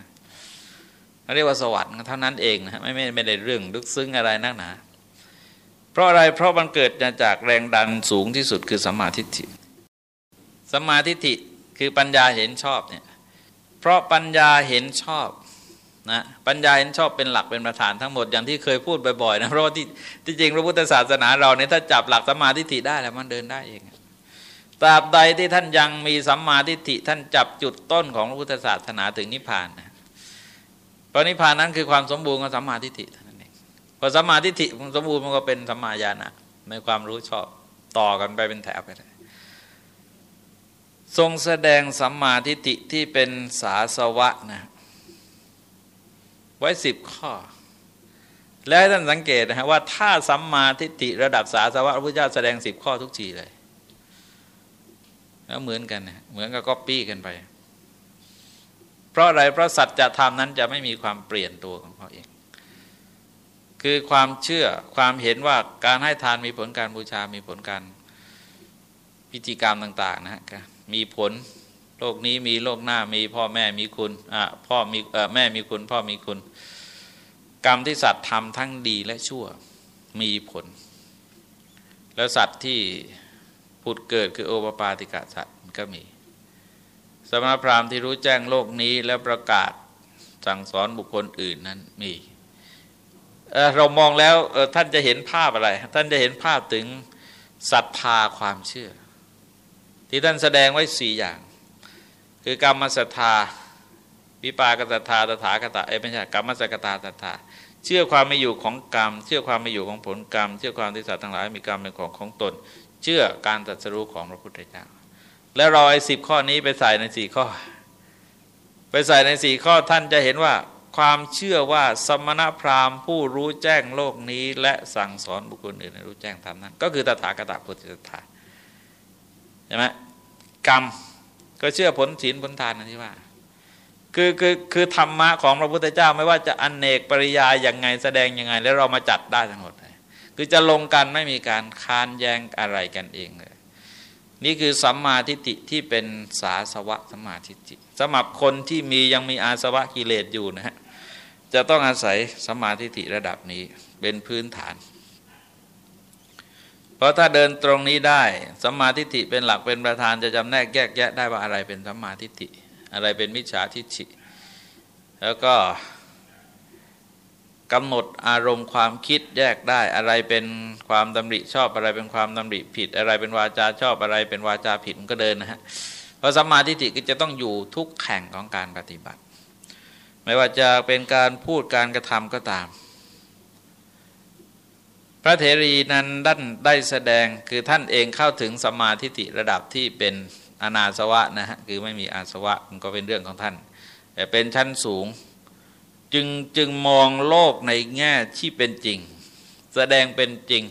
เรียกว่าสวรรค์เท่านั้นเองนะไม่ไม่ไม่ได้เรื่องลึกซึ้งอะไรนักหนา เพราะอะไรเพราะมันเกิดจากแรงดันสูงที่สุดคือสัมมาทิฏฐิสัมมาทิฏฐิคือปัญญาเห็นชอบเนี่ยเพราะปัญญาเห็นชอบนะปัญญาเห็นชอบเป็นหลักเป็นประธานทั้งหมดอย่างที่เคยพูดบ่อยๆนะเพราะว่าที่ที่จริงพระพุทธศาสนาเราเนี่ยถ้าจับหลักสัมมาทิฏฐิได้แล้วมันเดินได้เอง ตราบใดที่ท่านยังมีสัมมาทิฏฐิท่านจับจุดต้นของพระพุทธศาสนาถึงนิพพานนะเพราะนิพพานนั้นคือความสมบูรณ์ของสัมมาทิฏฐิเท่านั้นเองพอสัมมาทิฏฐิสมบูรณ์มันก็เป็นสัมมาญาณะในความรู้ชอบต่อกันไปเป็นแถวไปเลยทรงแสดงสัมมาทิฏฐิที่เป็นสาสวะนะไว้สิบข้อ แล้วท่านสังเกตนะฮะว่าถ้าสัมมาทิฏฐิระดับสาสวะพระพุทธเจ้าแสดงสิบข้อทุกทีเลย แล้วเหมือนกันนะเหมือนกับก๊อปปี้กันไป เพราะอะไรเพราะสัจธรรมนั้นจะไม่มีความเปลี่ยนตัวของเขาเอง คือความเชื่อความเห็นว่าการให้ทานมีผลการบูชา มีผลการพิธีกรรมต่าง ๆ นะฮะมีผลโลกนี้มีโลกหน้ามีพ่อแม่มีคุณอ่าพ่อมีเอ่อแม่มีคุณ พ่อมีคุณ กรรมที่สัตว์ทำทั้งดีและชั่วมีผล แล้วสัตว์ที่ ผุดเกิดคือโอปปาติกะสัตว์ก็มี สมณพราหมณ์ที่รู้แจ้งโลกนี้แล้วประกาศสั่งสอนบุคคลอื่นนั้นมีเเรามองแล้วท่านจะเห็นภาพอะไร ท่านจะเห็นภาพถึงศรัทธาความเชื่อ ที่ท่านแสดงไว้สี่อย่าง คือกรรมศรัทธาวิปากศรัทธาตถาคตาเอ้ไม่ใช่กรรมสกตาศรัทธาเชื่อความไม่อยู่ของกรรม เชื่อความไม่อยู่ของผลกรรม เชื่อความที่สัตว์ทั้งหลายมีกรรมเป็นของของตน เชื่อการตรัสรู้ของพระพุทธเจ้า แล้วเราไอ้สิบข้อนี้ไปใส่ในสี่ข้อ ไปใส่ในสี่ข้อท่านจะเห็นว่า ความเชื่อว่าสมณพราหมณ์ผู้รู้แจ้งโลกนี้ และสั่งสอนบุคคลอื่นให้รู้แจ้งธรรมนั้น ก็คือตถาคตพุทธศรัทธาใช่ไหมกรรมก็เชื่อผลศีลผลทานนะที่ว่าคือคือคือธรรมะของพระพุทธเจ้าไม่ว่าจะอนเนกปริยายอย่างไงแสดงยังไง แล้วเรามาจัดได้ทั้งหมด คือจะลงกันไม่มีการค้านแย้งอะไรกันเองเลยนี่คือสัมมาทิฏฐิที่เป็นสาสวะสัมมาทิฏฐิสำหรับคนที่มียังมีอาสวะกิเลสอยู่นะฮะจะต้องอาศัยสัมมาทิฏฐิระดับนี้เป็นพื้นฐาน เพราะถ้าเดินตรงนี้ได้สัมมาทิฏฐิเป็นหลักเป็นประธานจะจำแนกแยกแยะได้ว่าอะไรเป็นสัมมาทิฏฐิอะไรเป็นมิจฉาทิฏฐิแล้วก็ กำหนดอารมณ์ความคิดแยกได้อะไรเป็นความดำริชอบอะไรเป็นความดำริผิด อะไรเป็นวาจาชอบอะไรเป็นวาจาผิดมันก็เดินนะฮะเพราะสัมมาทิฏฐิก็จะต้องอยู่ทุกแข่งของการปฏิบัติ ไม่ว่าจะเป็นการพูดการกระทำก็ตาม พระเถรีนั้นด้านได้แสดงคือท่านเองเข้าถึงสมาธิิระดับที่เป็นอนาสวะนะฮะคือไม่มีอาสวะมันก็เป็นเรื่องของท่านแต่เป็นชั้นสูง จึงจึงมองโลกในแง่ที่เป็นจริง แสดงเป็นจริง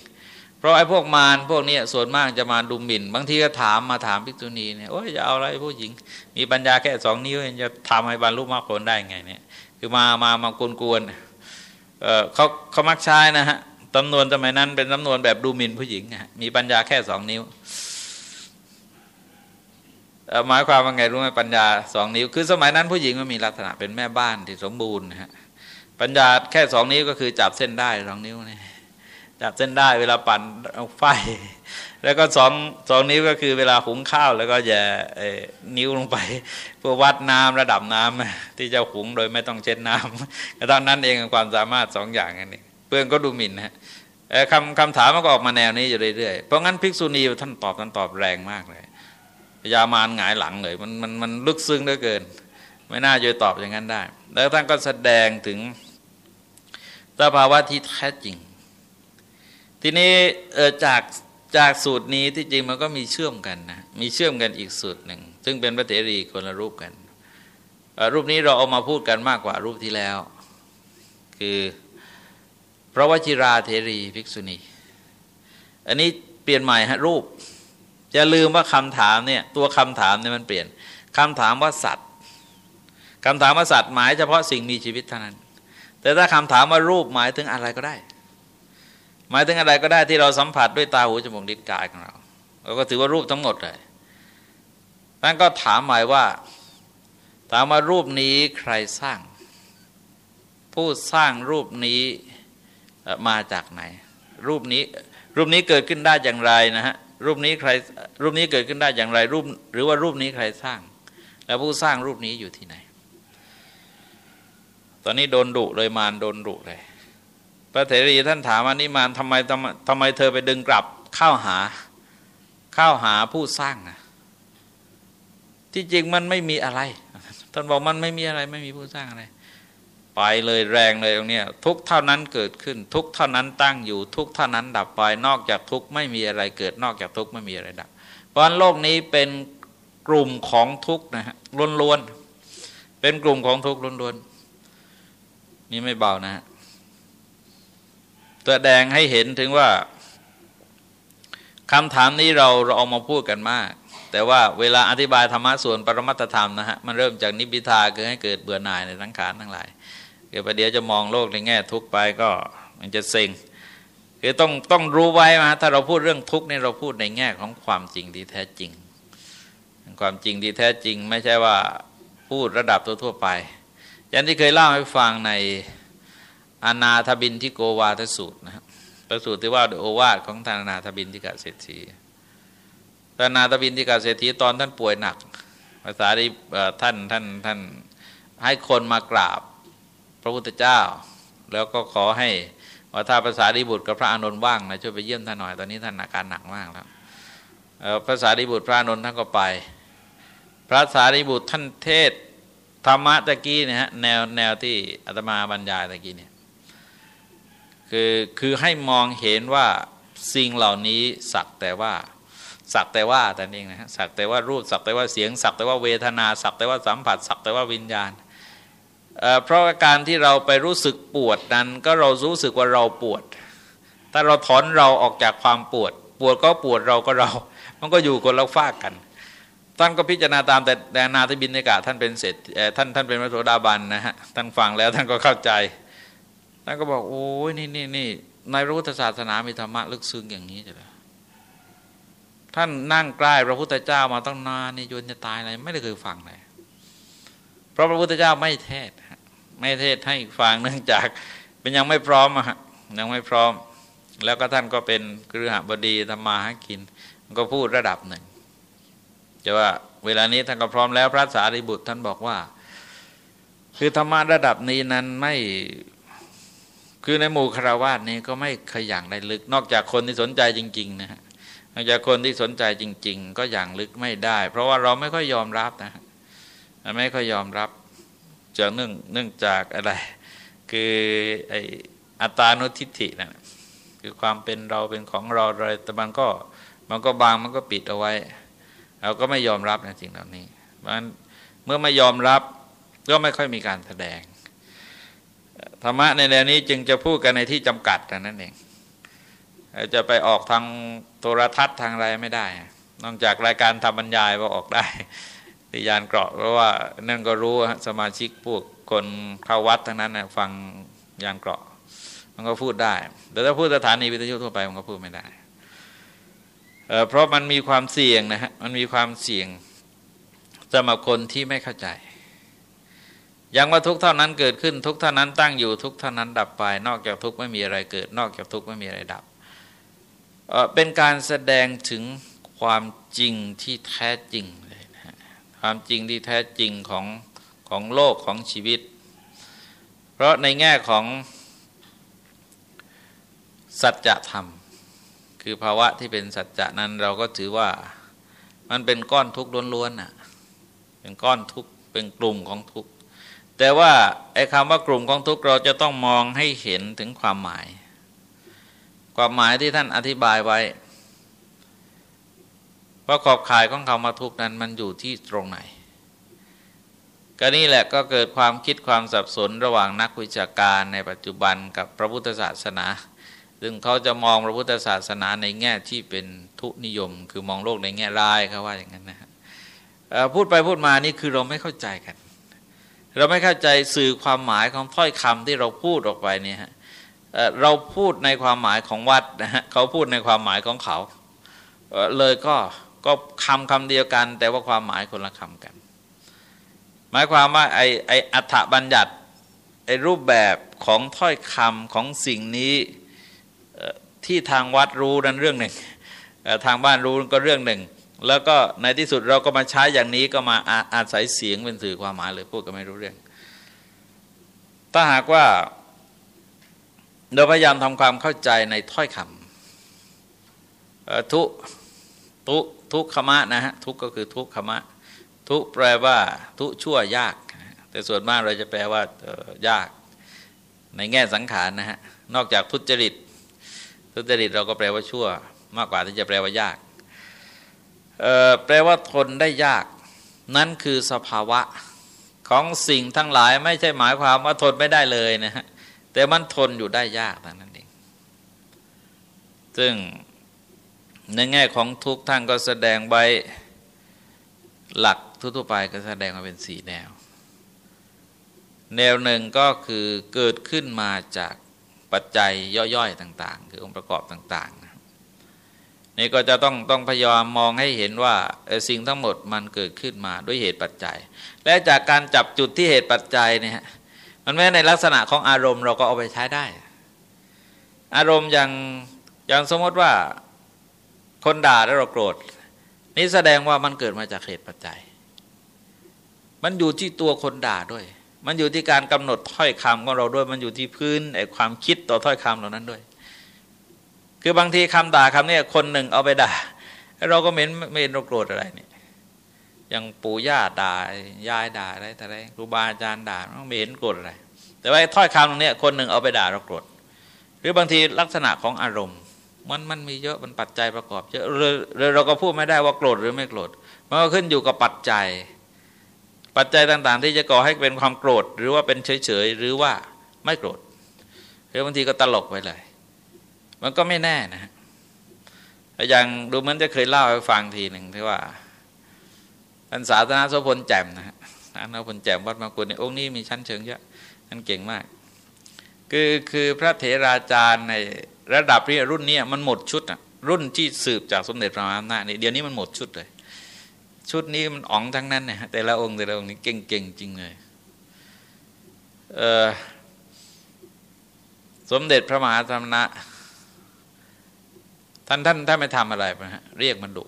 เพราะไอ้พวกมารพวกนี้ส่วนมากจะมาดูหมิ่น บางทีก็ถามมาถามพิกษุณีเนี่ยโอ้ยจะเอาอะไรผู้หญิง มีปัญญาแค่สองนิ้วจะทำให้บรรลุมรรคผลได้ไงเนี่ยคือมามามากวนๆเเขาเขามักใช้นะฮะตำนวนสมัยนั้นเป็นตำนวนแบบดูหมิ่นผู้หญิงมีปัญญาแค่สองนิ้ว หมายความว่าไงรู้ไหมปัญญาสองนิ้ว คือสมัยนั้นผู้หญิงมันมีลักษณะเป็นแม่บ้านที่สมบูรณ์นะฮะปัญญาแค่สองนิ้วก็คือจับเส้นได้สองนิ้วนี่จับเส้นได้เวลาปั่นเอาไฟ แล้วก็สองสองนิ้วก็คือเวลาหุงข้าว แล้วก็อย่นิ้วลงไปเพื่อวัดน้ำระดับน้ำที่จะหุงโดยไม่ต้องเช็ดน้ำก็ตอนนั้นเองความสามารถสองอย่างนี้เพื่อนก็ดูหมิ่นฮะคำคำถามมันก็ออกมาแนวนี้อยู่เรื่อยๆเพราะงั้นภิกษุณีท่านตอบท่านตอบแรงมากเลย พยามารหงายหลังเลยมันมันมันลึกซึ้งเหลือเกิน ไม่น่าจะตอบอย่างนั้นได้ แล้วท่านก็แสดงถึงสภาวะที่แท้จริง ทีนี้เออจากจากสูตรนี้ที่จริงมันก็มีเชื่อมกันนะมีเชื่อมกันอีกสูตรหนึ่ง ซึ่งเป็นพระเถรีคนละรูปกันรูปนี้เราเอามาพูดกันมากกว่ารูปที่แล้ว คือพระวชิราเทรีภิกษุณี อันนี้เปลี่ยนใหม่ฮะรูป จะลืมว่าคำถามเนี่ยตัวคำถามเนี่ยมันเปลี่ยนคำถามว่าสัตว์คำถามว่าสัตว์หมายเฉพาะสิ่งมีชีวิตเท่านั้น แต่ถ้าคำถามว่ารูปหมายถึงอะไรก็ได้ หมายถึงอะไรก็ได้ที่เราสัมผัสด้วยตาหูจมูกลิ้นกายของเราเราก็ถือว่ารูปทั้งหมดเลยท่นก็ถามหมายว่า ถามว่ารูปนี้ใครสร้าง ผู้สร้างรูปนี้มาจากไหน รูปนี้รูปนี้เกิดขึ้นได้อย่างไรนะฮะ รูปนี้ใครรูปนี้เกิดขึ้นได้อย่างไรรูป หรือว่ารูปนี้ใครสร้าง แล้วผู้สร้างรูปนี้อยู่ที่ไหน ตอนนี้โดนดุเลยมารโดนดุเลย พระเถรีท่านถามว่านี่มารทำไมทำไมทำไมเธอไปดึงกลับเข้าหาเข้าหาผู้สร้างนะที่จริงมันไม่มีอะไรท่านบอกมันไม่มีอะไร ไม่มีผู้สร้างอะไร ไปเลยแรงเลยตรงนี้ทุกเท่านั้นเกิดขึ้น ทุกเท่านั้นตั้งอยู่ ทุกเท่านั้นดับไปนอกจากทุกไม่มีอะไรเกิด นอกจากทุกไม่มีอะไรดับ เพราะโลกนี้เป็นกลุ่มของทุกนะฮะล้วนๆเป็นกลุ่มของทุกล้วนๆนี่ไม่เบานะฮะตัวแดงให้เห็นถึงว่าคำถามนี้เราเราเอามาพูดกันมาก แต่ว่าเวลาอธิบายธรรมะส่วนปรมัตธรรมนะฮะมันเริ่มจากนิพิทาคือให้เกิดเบื่อหน่ายในสังขารทั้งหลาย เดี๋ยวประเดี๋ยวจะมองโลกในแง่ทุกไปก็มันจะเซ็งคือต้องต้องรู้ไว้นะถ้าเราพูดเรื่องทุกเนี่ยเราพูดในแง่ของความจริงที่แท้จริง ความจริงที่แท้จริง ไม่ใช่ว่าพูดระดับทั่วไปอย่างที่เคยเล่าให้ฟังในอนาถบินที่โกวาทสูตรนะครับพระสูตรที่ว่าโอวาทของธานาถบินทิกาเศรษฐีธานาถบินทิกาเศรษฐีตอนท่านป่วยหนัก ภาษาที่ท่านท่านท่านให้คนมากราบ พระพุทธเจ้า แล้วก็ขอให้ว่าถ้าภาษาดิบุตรกับพระอานนท์ว่างนะช่วยไปเยี่ยมท่านหน่อยตอนนี้ท่านอาการหนักมากแล้วภาษาดิบุตรพระอานนท์ท่านก็ไป พระสารีบุตรท่านเทศธรรมะตะกี้เนี่ยฮะแนวแนวที่อาตมาบรรยายตะกี้เนี่ยคือคือให้มองเห็นว่าสิ่งเหล่านี้สักแต่ว่าสักแต่ว่าแต่เองนะฮะสักแต่ว่ารูปสักแต่ว่าเสียงสักแต่ว่าเวทนาสักแต่ว่าสัมผัสสักแต่ว่าวิญญาณ เพราะการที่เราไปรู้สึกปวดนั้น ก็เรารู้สึกว่าเราปวด ถ้าเราถอนเราออกจากความปวด ปวดก็ปวดเราก็เรา มันก็อยู่คนละฝากกัน ท่านก็พิจารณาตามแต่แดนาทบินในกาท่านเป็นเสร็จท่านท่านเป็นพระโสดาบันนะฮะ ท่านฟังแล้วท่านก็เข้าใจ ท่านก็บอกโอ้ยนี่นี่นี่ในพระพุทธศาสนามีธรรมะลึกซึ้งอย่างนี้จ้ะท่านนั่งใกล้พระพุทธเจ้ามาตั้งนานนี่จนจะตายอะไรไม่ได้เคยฟังเลย เพราะพระพุทธเจ้าไม่เทศ ไม่เทศให้ฟังเนื่องจากเป็นยังไม่พร้อมอะยังไม่พร้อม แล้วก็ท่านก็เป็นกฤหบดีธรรมาหากิน ก็พูดระดับหนึ่งจะว่าเวลานี้ท่านก็พร้อมแล้วพระสารีบุตรท่านบอกว่า คือธรรมะระดับนี้นั้นไม่คือในหมู่คารวาสนี้ก็ไม่ขยัางได้ลึก นอกจากคนที่สนใจจริง ๆ นะฮะนอกจากคนที่สนใจจริง ๆ ก็อย่างลึกไม่ได้ เพราะว่าเราไม่ค่อยยอมรับนะไม่ค่อยยอมรับ จากเนื่องเนื่องจากอะไร คือไออัตานุทิฏฐินะคือความเป็นเราเป็นของเราอะไรแต่มันก็มันก็บางมันก็ปิดเอาไว้ เราก็ไม่ยอมรับในสิ่งเหล่านี้มันเมื่อไม่ยอมรับก็ไม่ค่อยมีการแสดงธรรมะในแนวนี้จึงจะพูดกันในที่จำกัดนั่นเองจะไปออกทางโทรทัศน์ทางอะไรไม่ได้ นอกจากรายการทำบรรยายว่าออกได้ ที่ยานเกราะเพราะว่านั่นก็รู้สมาชิกพวกคนเข้าวัดทั้งนั้นนะฟังยานเกราะ มันก็พูดได้ แต่ถ้าพูดสถานีวิทยุทั่วไปมันก็พูดไม่ได้เเพราะมันมีความเสี่ยงนะฮะมันมีความเสี่ยงสำหรับคนที่ไม่เข้าใจอย่างว่าทุกเท่านั้นเกิดขึ้นทุกเท่านั้นตั้งอยู่ทุกเท่านั้นดับไป นอกจากทุกไม่มีอะไรเกิด นอกจากทุกไม่มีอะไรดับเป็นการแสดงถึงความจริงที่แท้จริง ความจริงที่แท้จริงของของโลกของชีวิต เพราะในแง่ของสัจธรรม คือภาวะที่เป็นสัจจะนั้นเราก็ถือว่ามันเป็นก้อนทุกข์ล้วนๆน่ะเป็นก้อนทุกข์เป็นกลุ่มของทุกข์แต่ว่าไอ้คำว่ากลุ่มของทุกข์เราจะต้องมองให้เห็นถึงความหมาย ความหมายที่ท่านอธิบายไว้ ว่าขอบข่ายของคำว่าทุกนั้นมันอยู่ที่ตรงไหน ก็นี่แหละก็เกิดความคิดความสับสนระหว่างนักวิชาการในปัจจุบันกับพระพุทธศาสนา ซึ่งเขาจะมองพระพุทธศาสนาในแง่ที่เป็นทุนิยม คือมองโลกในแง่ร้ายเขาว่าอย่างนั้นนะฮะพูดไปพูดมานี่คือเราไม่เข้าใจกัน เราไม่เข้าใจสื่อความหมายของถ้อยคำที่เราพูดออกไปเนี่ยฮะเราพูดในความหมายของวัดนะฮะเขาพูดในความหมายของเขา เลยก็ ก็คำคำเดียวกัน แต่ว่าความหมายคนละคำกัน หมายความว่าไอไออัฐบัญญัติไอรูปแบบของถ้อยคำของสิ่งนี้ที่ทางวัดรู้นั้นเรื่องหนึ่งทางบ้านรู้ก็เรื่องหนึ่ง แล้วก็ในที่สุดเราก็มาใช้อย่างนี้ก็มาอาอาศัยเสียงเป็นสื่อความหมายเลยพูดก็ไม่รู้เรื่อง ถ้าหากว่าเราพยายามทำความเข้าใจในถ้อยคำทุ ทุทุขมะนะฮะทุกก็คือทุกขมะ ทุแปลว่า ทุชั่วยาก แต่ส่วนมากเราจะแปลว่ายาก ในแง่สังขารนะฮะนอกจากทุจริต ทุจริตเราก็แปลว่าชั่ว มากกว่าที่จะแปลว่ายากแปลว่าทนได้ยาก นั่นคือสภาวะของสิ่งทั้งหลายไม่ใช่หมายความว่าทนไม่ได้เลยนะฮะแต่มันทนอยู่ได้ยากนั้นเองซึ่ง ในแง่ของทุกท่านก็แสดงไว้หลักทั่วไปก็แสดงมาเป็นสี่แนว แนวหนึ่งก็คือเกิดขึ้นมาจากปัจจัยย่อยๆต่าง ๆ คือองค์ประกอบต่างๆนี่ก็จะต้องต้องพยายามมองให้เห็นว่าสิ่งทั้งหมดมันเกิดขึ้นมาด้วยเหตุปัจจัย และจากการจับจุดที่เหตุปัจจัยเนี่ยมันแม้ในลักษณะของอารมณ์เราก็เอาไปใช้ได้ อารมณ์อย่างอย่างสมมติว่า คนด่าแล้วเราโกรธ นี่แสดงว่ามันเกิดมาจากเหตุปัจจัย มันอยู่ที่ตัวคนด่าด้วย มันอยู่ที่การกำหนดถ้อยคำของเราด้วย มันอยู่ที่พื้นไอ้ความคิดต่อถ้อยคำเหล่านั้นด้วย คือบางทีคำด่าคำนี้คนหนึ่งเอาไปด่า เราก็ไม่ไม่เราโกรธอะไรนี่อย่างปู่ย่าด่ายายด่าอะไรแต่ไรครูบาอาจารย์ด่าไม่เห็นโกรธอะไรแต่ว่าถ้อยคำตรงนี้คนหนึ่งเอาไปด่าเราโกรธหรือบางทีลักษณะของอารมณ์ มันมันมีเยอะมันปัจจัยประกอบเยอะเราเราก็พูดไม่ได้ว่าโกรธหรือไม่โกรธมันก็ขึ้นอยู่กับปัจจัย ปัจจัยต่างๆ ที่จะก่อให้เป็นความโกรธ หรือว่าเป็นเฉยๆหรือว่าไม่โกรธหรือบางทีก็ตลกไปเลย มันก็ไม่แน่นะอย่างดูเหมือนจะเคยเล่าให้ฟังทีหนึ่งที่ว่าท่านสาธารณสุพลแจ่มนะฮะสาธารณสุพลแจ่มวัดมากุลในองค์นี้มีชั้นเชิงเยอะท่านเก่งมาก คือคือพระเถราจารย์ใน ระดับนี้รุ่นนี้มันหมดชุดอะรุ่นที่สืบจากสมเด็จพระมหาอำนาจนี่เดี๋ยวนี้มันหมดชุดเลย ชุดนี้มันอ๋องทั้งนั้นเนี่ยแต่ละองค์แต่ละองค์นี้เก่งๆจริงเลยสมเด็จพระมหาธรรมนะท่านท่านท่านไม่ทำอะไรไปฮะเรียกมันดุ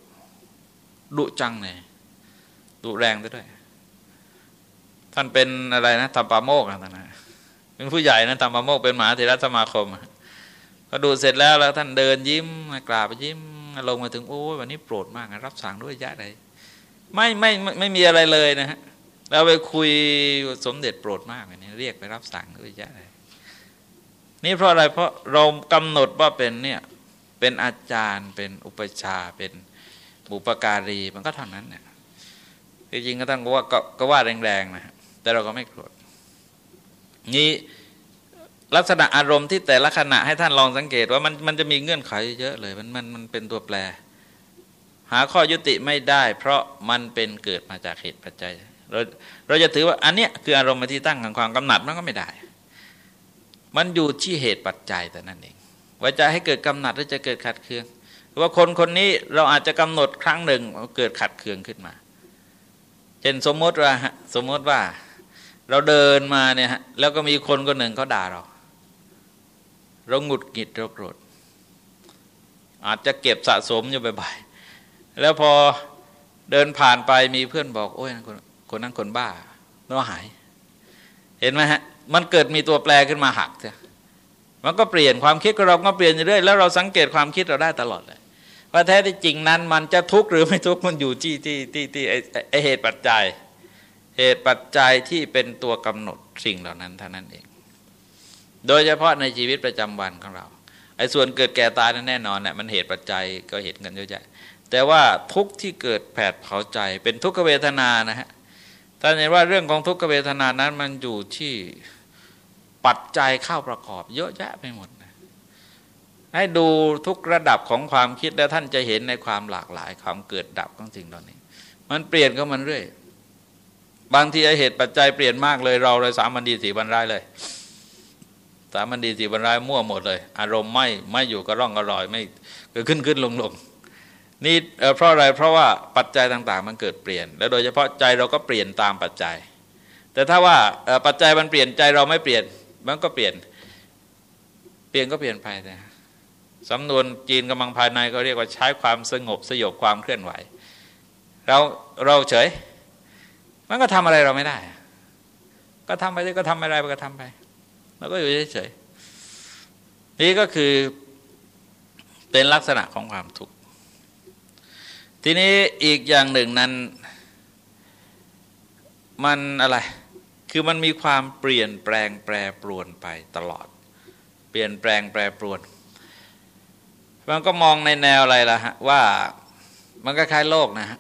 ดุจังเลยดุแรงด้วย ท่านเป็นอะไรนะธรรมปาโมกนะท่านนะเป็นผู้ใหญ่นะธรรมปาโมกเป็นมหาเถรสมาคมพ อดูเสร็จแล้วแล้วท่านเดินยิ้มกราบยิ้มลงมาถึงโอ้ยวันนี้โปรดมากรับสั่งด้วยยะใดไม่ไม่ไม่ไม่มีอะไรเลยนะฮะเราไปคุยสมเด็จโปรดมากอันนี้เรียกไปรับสั่งด้วยยะใดนี่เพราะอะไรเพราะเรากำหนดว่าเป็นเนี่ยเป็นอาจารย์เป็นอุปชาเป็นบุปการีมันก็เท่านั้นเนี่ยจริงก็ต้องว่าก็ว่าแรงๆนะแต่เราก็ไม่โกรธนี่ ลักษณะอารมณ์ที่แต่ละขณะให้ท่านลองสังเกตว่ามันมันจะมีเงื่อนไขเยอะเลยมันมันมันเป็นตัวแปร หาข้อยุติไม่ได้ เพราะมันเป็นเกิดมาจากเหตุปัจจัย เราเราจะถือว่าอันเนี้ยคืออารมณ์ที่ตั้งของความกำหนัดมันก็ไม่ได้ มันอยู่ที่เหตุปัจจัยแต่นั่นเองว่าจะให้เกิดกำหนัดหรือจะเกิดขัดเคืองหรือว่าคนคนนี้เราอาจจะกำหนดครั้งหนึ่งเกิดขัดเคืองขึ้นมา เช่นสมมติว่าสมมติว่า เราเดินมาเนี่ยฮะแล้วก็มีคนคนหนึ่งเขาด่าเรา เราหงุดหงิดเราโกรธอาจจะเก็บสะสมอยู่บ่อยๆแล้วพอเดินผ่านไปมีเพื่อนบอก โอ้ยคนคนนั้นคนบ้าเราหาย เห็นไหมฮะ มันเกิดมีตัวแปรขึ้นมาหักเถอะมันก็เปลี่ยนความคิดของเราก็เปลี่ยนเรื่อยแล้วเราสังเกตความคิดเราได้ตลอดเลยว่าแท้ที่จริงนั้น มันจะทุกข์หรือไม่ทุกข์มันอยู่ที่ที่ที่ที่ไอเหตุปัจจัย เหตุปัจจัยที่เป็นตัวกำหนดสิ่งเหล่านั้นเท่านั้นเอง โดยเฉพาะในชีวิตประจำวันของเราไอ้ส่วนเกิดแก่ตายนั้นแน่นอนเนี่ยมันเหตุปัจจัยก็เห็นกันเยอะแยะแต่ว่าทุกที่เกิดแผดเผาใจเป็นทุกขเวทนานะฮะถ้านเห็นว่าเรื่องของทุกขเวทนานั้นมันอยู่ที่ปัจจัยเข้าประกอบ เยอะแยะไปหมดนะให้ดูทุกระดับของความคิดแล้วท่านจะเห็นในความหลากหลายความเกิดดับของสิ่งเหล่านี้ มันเปลี่ยนก็มันเรื่อย บางทีเหตุปัจจัยเปลี่ยนมากเลยเราเลยสามวันดีสี่วันร้ายเลย สามัญดีสีบรรรายมั่วหมดเลย อารมณ์ไม่ไม่อยู่กระร่องกระรอยไม่ก็ขึ้นขึ้นลงลงนี่เพราะอะไรเพราะว่าปัจจัยต่างๆ มันเกิดเปลี่ยน แล้วโดยเฉพาะใจเราก็เปลี่ยนตามปัจจัย แต่ถ้าว่าปัจจัยมันเปลี่ยนใจเราไม่เปลี่ยนมันก็เปลี่ยน เปลี่ยนก็เปลี่ยนไปนะสำนวนจีนกำลังภายในก็เรียกว่าใช้ความสงบสยบความเคลื่อนไหว เราเราเฉย มันก็ทำอะไรเราไม่ได้ ก็ทำไปก็ทำอะไรไปก็ทำไป เราก็อยู่เฉยๆนี่ก็คือเป็นลักษณะของความทุกข์ทีนี้อีกอย่างหนึ่งนั้นมันอะไร คือมันมีความเปลี่ยนแปลงแปรปรวนไปตลอด เปลี่ยนแปลงแปรปรวน มันก็มองในแนวอะไรล่ะฮะว่ามันก็คล้ายโลกนะฮะ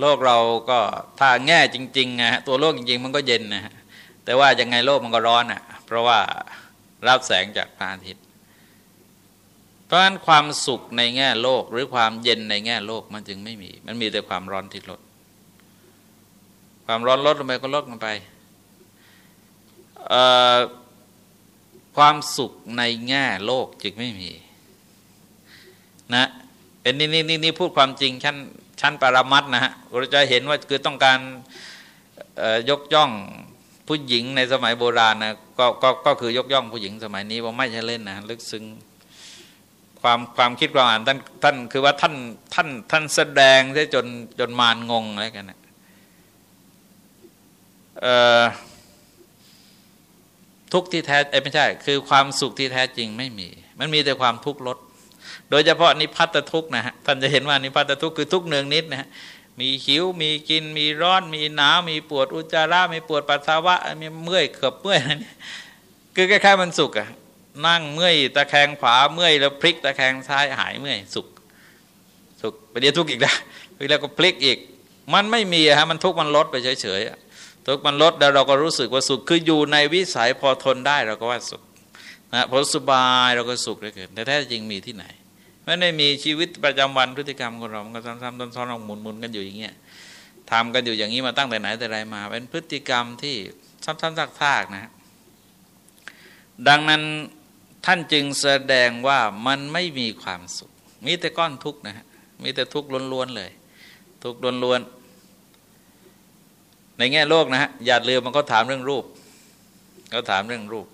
โลกเราก็ถ้าแง่จริงๆนะฮะตัวโลกจริง ๆ มันก็เย็นนะฮะแต่ว่ายังไงโลกมันก็ร้อนอะ เพราะว่ารับแสงจากพระอาทิตย์ เพราะฉะนั้นความสุขในแง่โลกหรือความเย็นในแง่โลกมันจึงไม่มี มันมีแต่ความร้อนที่ลด ความร้อนลดลงไปก็ลดลงไป ความสุขในแง่โลกจึงไม่มี นะเป็นนี่นี่นี่นี่พูดความจริงชั้นชั้นปรมัตนะฮะเราจะเห็นว่าคือต้องการยกย่อง ผู้หญิงในสมัยโบราณนะก็ก็ก็คือยกย่องผู้หญิงสมัยนี้ว่าไม่ใช่เล่นนะลึกซึ้งความความคิดความอ่านท่านท่านคือว่าท่านท่านท่านแสดงได้จนจนมานงงอะไรกันนะทุกที่แท้ไม่ใช่ คือความสุขที่แท้จริงไม่มี มันมีแต่ความทุกข์ลด โดยเฉพาะนิพพัตทุกข์นะฮะท่านจะเห็นว่านิพพัตทุกข์คือทุกเนืองนิดนะฮะ มีหิวมีกินมีร้อนมีหนาวมีปวดอุจจาระมีปวดปัสสาวะมีเมื่อยเขือบเมื่อยนี่คือคล้ายๆมันสุขอะนั่งเมื่อยตะแคงขวาเมื่อยแล้วพลิกตะแคงซ้ายหายเมื่อยสุขสุขไปเดี๋ยวทุกข์อีกแล้วแล้วก็พลิกอีก มันไม่มีฮะมันทุกข์มันลดไปเฉยๆทุกข์มันลดแล้วเราก็รู้สึกว่าสุขคืออยู่ในวิสัยพอทนได้เราก็ว่าสุขนะพอสบายเราก็สุขได้เกินแต่แท้จริงมีที่ไหน ไม่ได้มีชีวิตประจำวันพฤติกรรมของเรามันก็ซ้ำๆซ้อนๆหมุนๆกันอยู่อย่างเงี้ยทำกันอยู่อย่างนี้มาตั้งแต่ไหนแต่ไรมา เป็นพฤติกรรมที่ซ้ำๆซากๆนะ ดังนั้นท่านจึงแสดงว่ามันไม่มีความสุข มีแต่ก้อนทุกข์นะฮะมีแต่ทุกข์ล้วนๆเลย ทุกข์ล้วนๆในแง่โลกนะฮะอย่าลืมมันก็ถามเรื่องรูปเขาถามเรื่องรูป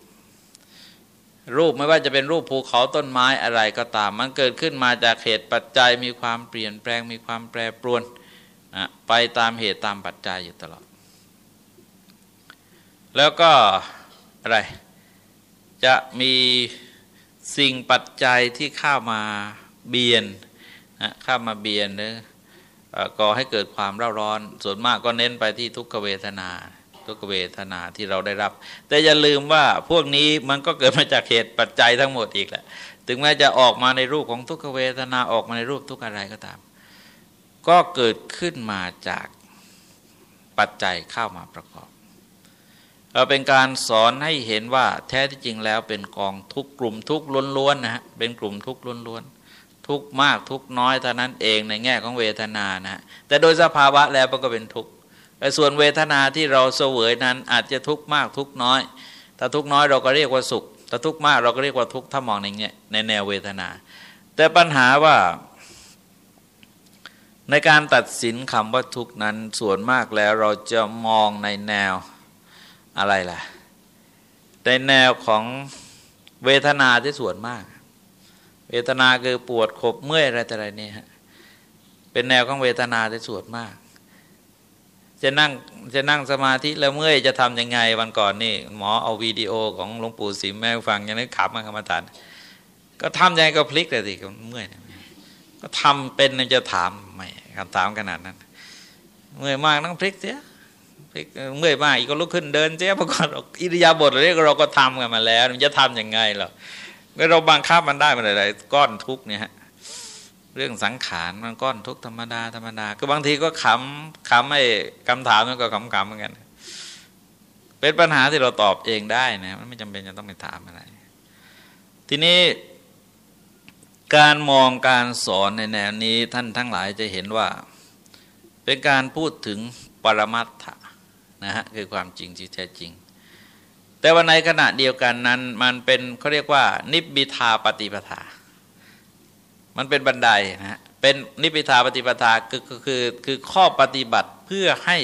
รูปไม่ว่าจะเป็นรูปภูเขาต้นไม้อะไรก็ตาม มันเกิดขึ้นมาจากเหตุปัจจัยมีความเปลี่ยนแปลงมีความแปรปรวนนะไปตามเหตุตามปัจจัยอยู่ตลอด แล้วก็อะไร จะมีสิ่งปัจจัยที่เข้ามาเบียนนะเข้ามาเบียนหรือก่อให้เกิดความร้าร้อน ส่วนมากก็เน้นไปที่ทุกขเวทนา ทุกเวทนาที่เราได้รับ แต่อย่าลืมว่าพวกนี้มันก็เกิดมาจากเหตุปัจจัยทั้งหมดอีกแหละ ถึงแม้จะออกมาในรูปของทุกเวทนาออกมาในรูปทุกอะไรก็ตาม ก็เกิดขึ้นมาจากปัจจัยเข้ามาประกอบเราเป็นการสอนให้เห็นว่าแท้ที่จริงแล้วเป็นกองทุกกลุ่มทุกล้วนๆนะฮะเป็นกลุ่มทุกล้วนๆทุกมากทุกน้อยเท่านั้นเองในแง่ของเวทนานะแต่โดยสภาวะแล้วมันก็เป็นทุกข์ ส่วนเวทนาที่เราเสวยนั้นอาจจะทุกข์มากทุกข์น้อย ถ้าทุกข์น้อยเราก็เรียกว่าสุข ถ้าทุกข์มากเราก็เรียกว่าทุกข์ถ้ามองในแง่ในแนวเวทนา แต่ปัญหาว่า ในการตัดสินคำว่าทุกข์นั้นส่วนมากแล้วเราจะมองในแนวอะไรล่ะ ในแนวของเวทนาที่ส่วนมาก เวทนาคือปวดขบเมื่อยอะไรแต่ไรนี่ฮะเป็นแนวของเวทนาที่ส่วนมาก จะนั่งจะนั่งสมาธิแล้วเมื่อยจะทำยังไงวันก่อนนี่หมอเอาวิดีโอของหลวงปู่สิมแม่ฟังยังนึกขับมากรรมฐาน ก็ทำยังไงก็พลิกเลยสิก็เมื่อยก็ทำเป็นจะถามไม่คำถามขนาดนั้น เมื่อยมากต้องพลิกเสียเมื่อยมากอีกก็ลุกขึ้นเดินเจ๊ประกอบอิริยาบถอะไรเราก็ทำกันมาแล้ว มันจะทํำยังไงหรอเราบังคับมันได้มันอะไรก้อนทุกเนี่ยฮะ เรื่องสังขารมันก้อนทุกธรรมดาธรรมดาก็บางทีก็ขำขำไอ้คำถามมันก็ขำขำเหมือนกันเป็นปัญหาที่เราตอบเองได้นะมันไม่จำเป็นจะต้องไปถามอะไร ทีนี้การมองการสอนในแนวนี้ท่านทั้งหลายจะเห็นว่า เป็นการพูดถึงปรมัตถะนะฮะคือความจริงที่แท้จริง แต่ว่าในขณะเดียวกันนั้นมันเป็นเขาเรียกว่า นิบิทาปฏิปทา มันเป็นบันไดนะฮะเป็นนิพิทาปฏิปทาคือคือคือข้อปฏิบัติเพื่อให้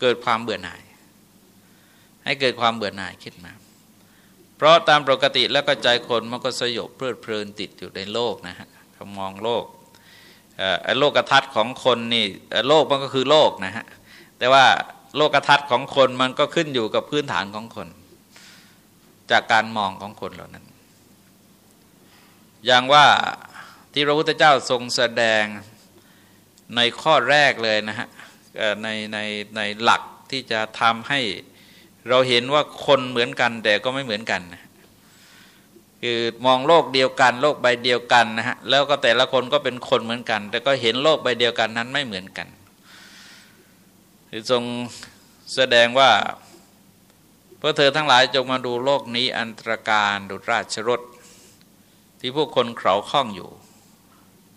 เกิดความเบื่อหน่าย ให้เกิดความเบื่อหน่ายขึ้นมา เพราะตามปกติแล้วก็ใจคนมันก็สยบเพลิดเพลินติดอยู่ในโลกนะฮะมองโลกโลกทัศน์ของคนนี่โลกมันก็คือโลกนะฮะแต่ว่าโลกทัศน์ของคนมันก็ขึ้นอยู่กับพื้นฐานของคน จากการมองของคนเหล่านั้น อย่างว่าที่พระพุทธเจ้าทรงแสดงในข้อแรกเลยนะฮะในในในหลักที่จะทำให้เราเห็นว่าคนเหมือนกันแต่ก็ไม่เหมือนกันนะคือมองโลกเดียวกัน โลกใบเดียวกันนะฮะแล้วก็แต่ละคนก็เป็นคนเหมือนกัน แต่ก็เห็นโลกใบเดียวกันนั้นไม่เหมือนกันคือทรงแสดงว่าเพราะเธอทั้งหลายจงมาดูโลกนี้อันตรการดุราชรถ ที่ผู้คนเขาคล้องอยู่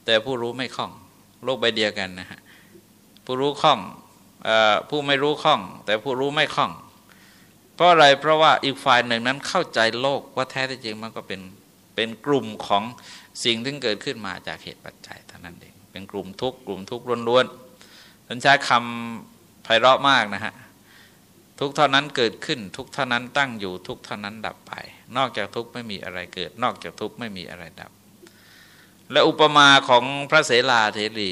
แต่ผู้รู้ไม่คล้อง โลกใบเดียวกันนะฮะผู้รู้คล้องผู้ไม่รู้คล้อง แต่ผู้รู้ไม่คล้อง เพราะอะไรเพราะว่าอีกฝ่ายหนึ่งนั้นเข้าใจโลกว่าแท้จริงมันก็เป็นเป็นกลุ่มของสิ่งที่เกิดขึ้นมาจากเหตุปัจจัยเท่านั้นเองเป็นกลุ่มทุกกลุ่มทุกล้วนๆท่านใช้คำไพเราะมากนะฮะ ทุกเท่านั้นเกิดขึ้น ทุกเท่านั้นตั้งอยู่ ทุกเท่านั้นดับไป นอกจากทุกไม่มีอะไรเกิด นอกจากทุกไม่มีอะไรดับ และอุปมาของพระเสลาเทรี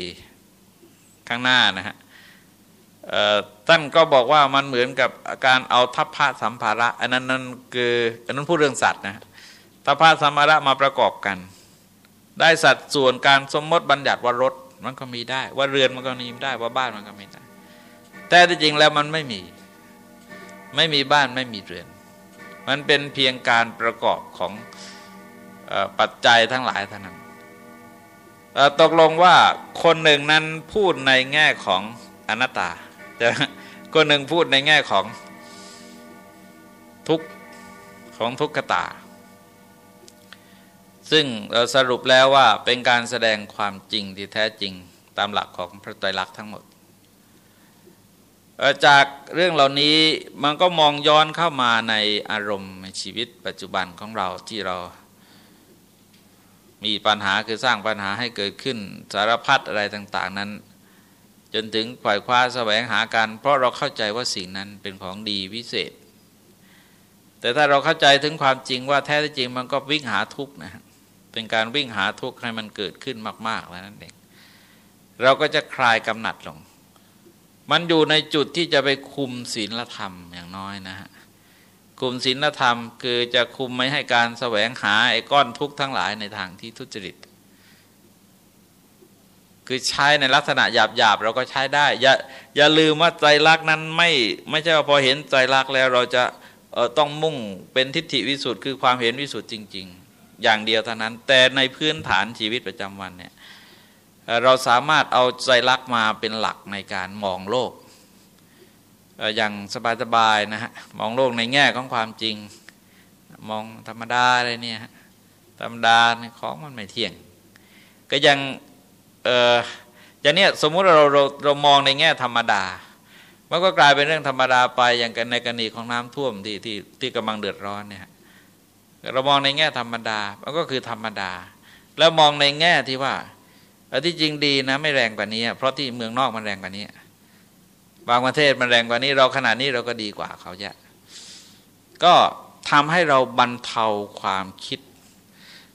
ข้างหน้านะฮะท่านก็บอกว่ามันเหมือนกับการเอาทัพพระสัมภาระ อันนั้นนั่นคืออันนั้นพูดเรื่องสัตว์นะทัพพระสัมภาระมาประกอบกัน ได้สัดส่วนการสมมติบัญญัติว่ารถมันก็มีได้ ว่าเรือนมันก็มีได้ว่าบ้านมันก็มีได้ แต่ที่จริงแล้วมันไม่มี ไม่มีบ้านไม่มีเรือน มันเป็นเพียงการประกอบของอปัจจัยทั้งหลายเท่านั้นตกลงว่าคนหนึ่งนั้นพูดในแง่ของอนัตตาจะคนหนึ่งพูดในแง่ของทุกของทุกขตา ซึ่งสรุปแล้วว่าเป็นการแสดงความจริงที่แท้จริงตามหลักของพระไตรลักษณ์ทั้งหมด จากเรื่องเหล่านี้มันก็มองย้อนเข้ามาในอารมณ์ในชีวิตปัจจุบันของเราที่เรา มีปัญหาคือสร้างปัญหาให้เกิดขึ้นสารพัดอะไรต่าง ๆ นั้น จนถึงปล่อยคว้าแสวงหากันเพราะเราเข้าใจว่าสิ่งนั้นเป็นของดีวิเศษ แต่ถ้าเราเข้าใจถึงความจริงว่าแท้จริงมันก็วิ่งหาทุกข์นะเป็นการวิ่งหาทุกข์ให้มันเกิดขึ้นมาก ๆ แล้วนั่นเองเราก็จะคลายกำหนัดลง มันอยู่ในจุดที่จะไปคุมศีลธรรมอย่างน้อยนะฮะคุมศีลธรรมคือจะคุมไม่ให้การแสวงหาไอ้ก้อนทุกข์ทั้งหลายในทางที่ทุจริต คือใช้ในลักษณะหยาบๆเราก็ใช้ได้ อย่าอย่าลืมว่าใจรักนั้นไม่ไม่ใช่ว่าพอเห็นใจรักแล้วเราจะต้องมุ่งเป็นทิฏฐิวิสุทธ์คือความเห็นวิสุทธ์จริง ๆ อย่างเดียวเท่านั้น แต่ในพื้นฐานชีวิตประจำวันเนี่ย เราสามารถเอาใจรักมาเป็นหลักในการมองโลกอย่างสบายๆนะฮะมองโลกในแง่ของความจริง มองธรรมดาอะไรเนี่ยธรรมดาของมันไม่เที่ยง ก็ยังเอออย่างนี้ยสมมุติเราเราเรามองในแง่ธรรมดามันก็กลายเป็นเรื่องธรรมดาไปอย่างในกรณีของน้ำท่วมที่ที่ที่กำลังเดือดร้อนเนี่ยเรามองในแง่ธรรมดามันก็คือธรรมดา แล้วมองในแง่ที่ว่า แต่ที่จริงดีนะ ไม่แรงกว่านี้ เพราะที่เมืองนอกมันแรงกว่านี้ บางประเทศมันแรงกว่านี้ เราขนาดนี้เราก็ดีกว่าเขาเยอะก็ทำให้เราบรรเทาความคิด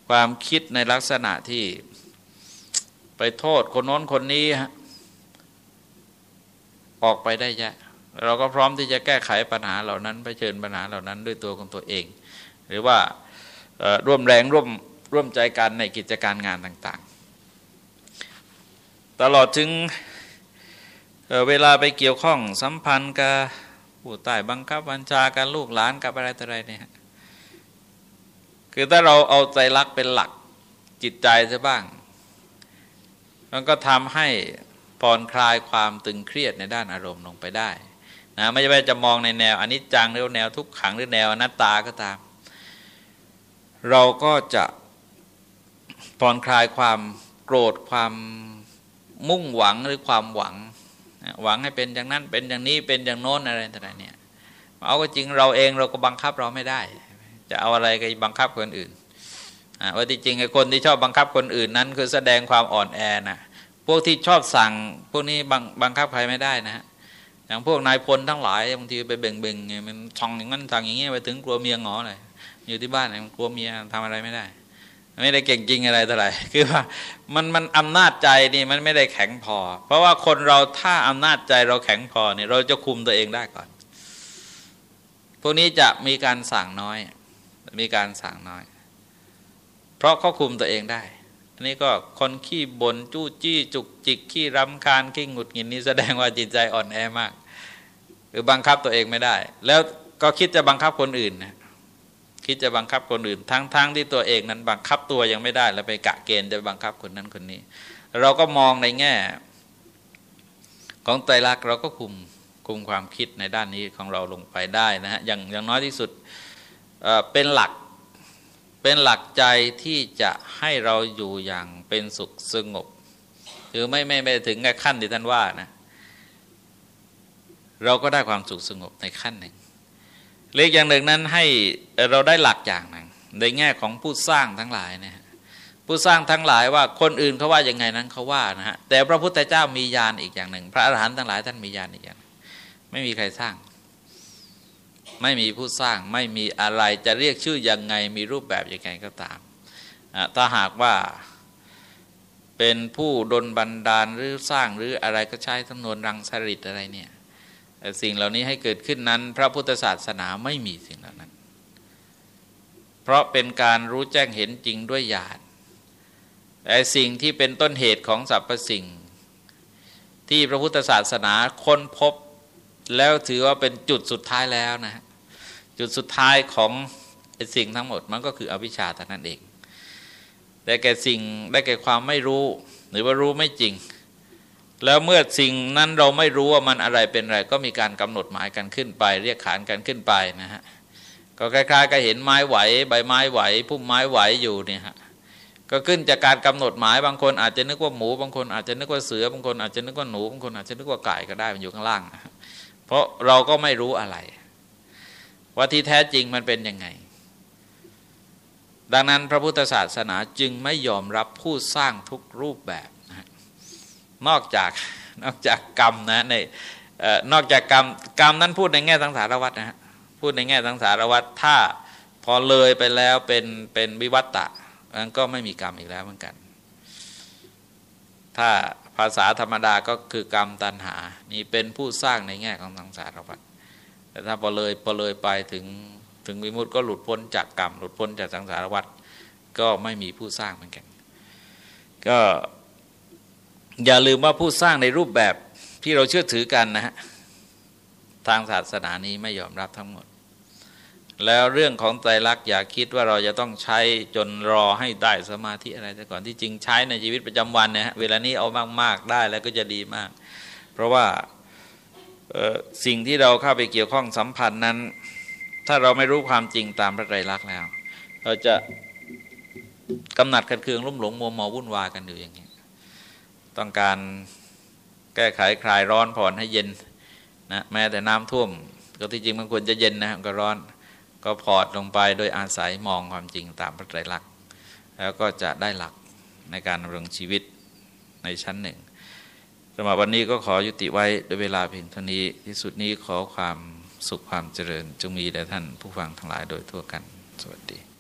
ความคิดในลักษณะที่ไปโทษคนโน้นคนนี้ฮะออกไปได้เยอะเราก็พร้อมที่จะแก้ไขปัญหาเหล่านั้นไปเชิญปัญหาเหล่านั้นด้วยตัวของตัวเอง หรือว่าร่วมแรงร่วมร่วมใจกันในกิจการงานต่าง ตลอดถึงเวลาไปเกี่ยวข้องสัมพันธ์กับผู้ใต้บังคับบัญชาการลูกหลานกับอะไรต่ออะไรเนี่ยคือถ้าเราเอาใจรักเป็นหลักจิตใจซะบ้าง มันก็ทำให้ผ่อนคลายความตึงเครียดในด้านอารมณ์ลงไปได้นะไม่ใช่ว่าจะมองในแนวอนิจจังหรือแนวทุกขังหรือแนวอนัตตาก็ตาม เราก็จะผ่อนคลายความโกรธความ มุ่งหวังหรือความหวัง หวังให้เป็นอย่างนั้นเป็นอย่างนี้เป็นอย่างโน้นอะไรต่างๆเนี่ยเอาก็จริงเราเองเราก็บังคับเราไม่ได้ จะเอาอะไรก็บังคับคนอื่นว่าที่จริงไอ้คนที่ชอบบังคับคนอื่นนั้น คือแสดงความอ่อนแอนะพวกที่ชอบสั่งพวกนี้บังบังคับใครไม่ได้นะฮะอย่างพวกนายพลทั้งหลายบางทีไปเบ่งเบ่งมันช่องอย่างนั้นสั่งอย่างเงี้ยไปถึงกลัวเมียงอเลยอยู่ที่บ้านมันกลัวเมียทำอะไรไม่ได้ ไม่ได้เก่งจริงอะไรเท่าไหร่คือว่ามันมันอำนาจใจนี่มันไม่ได้แข็งพอ เพราะว่าคนเราถ้าอำนาจใจเราแข็งพอเนี่ยเราจะคุมตัวเองได้ก่อน พวกนี้จะมีการสั่งน้อย มีการสั่งน้อย เพราะเขาคุมตัวเองได้ อันนี้ก็คนขี้บน่นจู้จี้จุกจิกขี้รำคาญขี้หงุดหงิดนี่แสดงว่าจิตใจอ่อนแอมาก หรือบังคับตัวเองไม่ได้ แล้วก็คิดจะบังคับคนอื่นนะ คิดจะบังคับคนอื่น ทั้งๆทที่ตัวเองนั้นบังคับตัวยังไม่ได้ แล้วไปกะเกณฑ์จะบังคับคนนั้นคนนี้ เราก็มองในแง่ ของไตรลักษณ์เราก็คุมคุมความคิดในด้านนี้ของเราลงไปได้นะฮะอย่างอย่างน้อยที่สุดเป็นหลักเป็นหลักใจที่จะให้เราอยู่อย่างเป็นสุขสงบคือไม่ไม่ไม่ถึงขั้นที่ท่านว่านะเราก็ได้ความสุขสงบในขั้นหนึ่ง เล็กอย่างหนึ่งนั้นให้เราได้หลักอย่างหนึ่งในแง่ของผู้สร้างทั้งหลายนะผู้สร้างทั้งหลายว่าคนอื่นเขาว่ายังไงนั้นเขาว่านะฮะแต่พระพุทธเจ้ามีญาณอีกอย่างหนึ่ง พระอรหันต์ทั้งหลายท่านมีญาณอีกอย่าง ไม่มีใครสร้าง ไม่มีผู้สร้างไม่มีอะไรจะเรียกชื่อยังไงมีรูปแบบยังไงก็ตามถ้าหากว่าเป็นผู้ดนบันดาลหรือสร้างหรืออะไรก็ใช้จำนวนรังสริตอะไรเนี่ย สิ่งเหล่านี้ให้เกิดขึ้นนั้น พระพุทธศาสนาไม่มีสิ่งเหล่านั้น เพราะเป็นการรู้แจ้งเห็นจริงด้วยญาณแต่สิ่งที่เป็นต้นเหตุของสรรพสิ่ง ที่พระพุทธศาสนาค้นพบแล้วถือว่าเป็นจุดสุดท้ายแล้วนะ จุดสุดท้ายของสิ่งทั้งหมดมันก็คืออวิชชาแต่นั้นเอง แต่แก่สิ่งได้แก่ความไม่รู้ หรือว่ารู้ไม่จริง แล้วเมื่อสิ่งนั้นเราไม่รู้ว่ามันอะไรเป็นอะไร ก็มีการกำหนดหมายกันขึ้นไป เรียกขานกันขึ้นไปนะฮะก็คล้ายๆกับเห็นไม้ไหวใบไม้ไหวพุ่มไม้ไหวอยู่เนี่ยฮะก็ขึ้นจากการกำหนดหมายบางคนอาจจะนึกว่าหมูบางคนอาจจะนึกว่าเสือบางคนอาจจะนึกว่าหนูบางคนอาจจะนึกว่าไก่ก็ได้มันอยู่ข้างล่างนะเพราะเราก็ไม่รู้อะไร ว่าที่แท้จริงมันเป็นยังไง ดังนั้นพระพุทธศาสนาจึงไม่ยอมรับผู้สร้างทุกรูปแบบ นอกจากนอกจากกรรมนะในนอกจากกรรมกรรมนั้นพูดในแง่สังสารวัตรนะฮะพูดในแง่สังสารวัตรถ้าพอเลยไปแล้วเป็นเป็นวิวัตตะมันก็ไม่มีกรรมอีกแล้วเหมือนกัน ถ้าภาษาธรรมดาก็คือกรรมตันหา นี่เป็นผู้สร้างในแง่ของสังสารวัตรแต่ถ้าพอเลยพอเลยไปถึงถึงวิมุตติก็หลุดพ้นจากกรรม หลุดพ้นจากสังสารวัตรก็ไม่มีผู้สร้างเหมือนกัน ก็ อย่าลืมว่าผู้สร้างในรูปแบบที่เราเชื่อถือกันนะฮะทางศาสนานี้ไม่ยอมรับทั้งหมด แล้วเรื่องของไตรลักอย่าคิดว่าเราจะต้องใช้จนรอให้ได้สมาธิอะไรแต่ก่อนที่จริงใช้ในชีวิตประจำวันเนี่ยเวลานี้เอามาก ๆ ได้แล้วก็จะดีมาก เพราะว่าสิ่งที่เราเข้าไปเกี่ยวข้องสัมพันธ์นั้น ถ้าเราไม่รู้ความจริงตามพระไตรลักษณ์แล้ว เราจะกำหนัดขัดเคืองลุ่มหลงมัวเมาวุ่นวายกันอยู่อย่างนี้ ต้องการแก้ไขคลายร้อนผ่อนให้เย็นนะแม้แต่น้ำท่วม ก็ที่จริงมันควรจะเย็นนะก็ร้อนก็พอดลงไปโดยอาศัยมองความจริงตามพระไตรลักษณ์แล้วก็จะได้หลักในการดำรงชีวิตในชั้นหนึ่งสำหรับวันนี้ก็ขอยุติไว้ด้วยเวลาเพียงเท่านี้ที่สุดนี้ขอความสุขความเจริญ จงมีแด่ท่านผู้ฟังทั้งหลายโดยทั่วกัน สวัสดี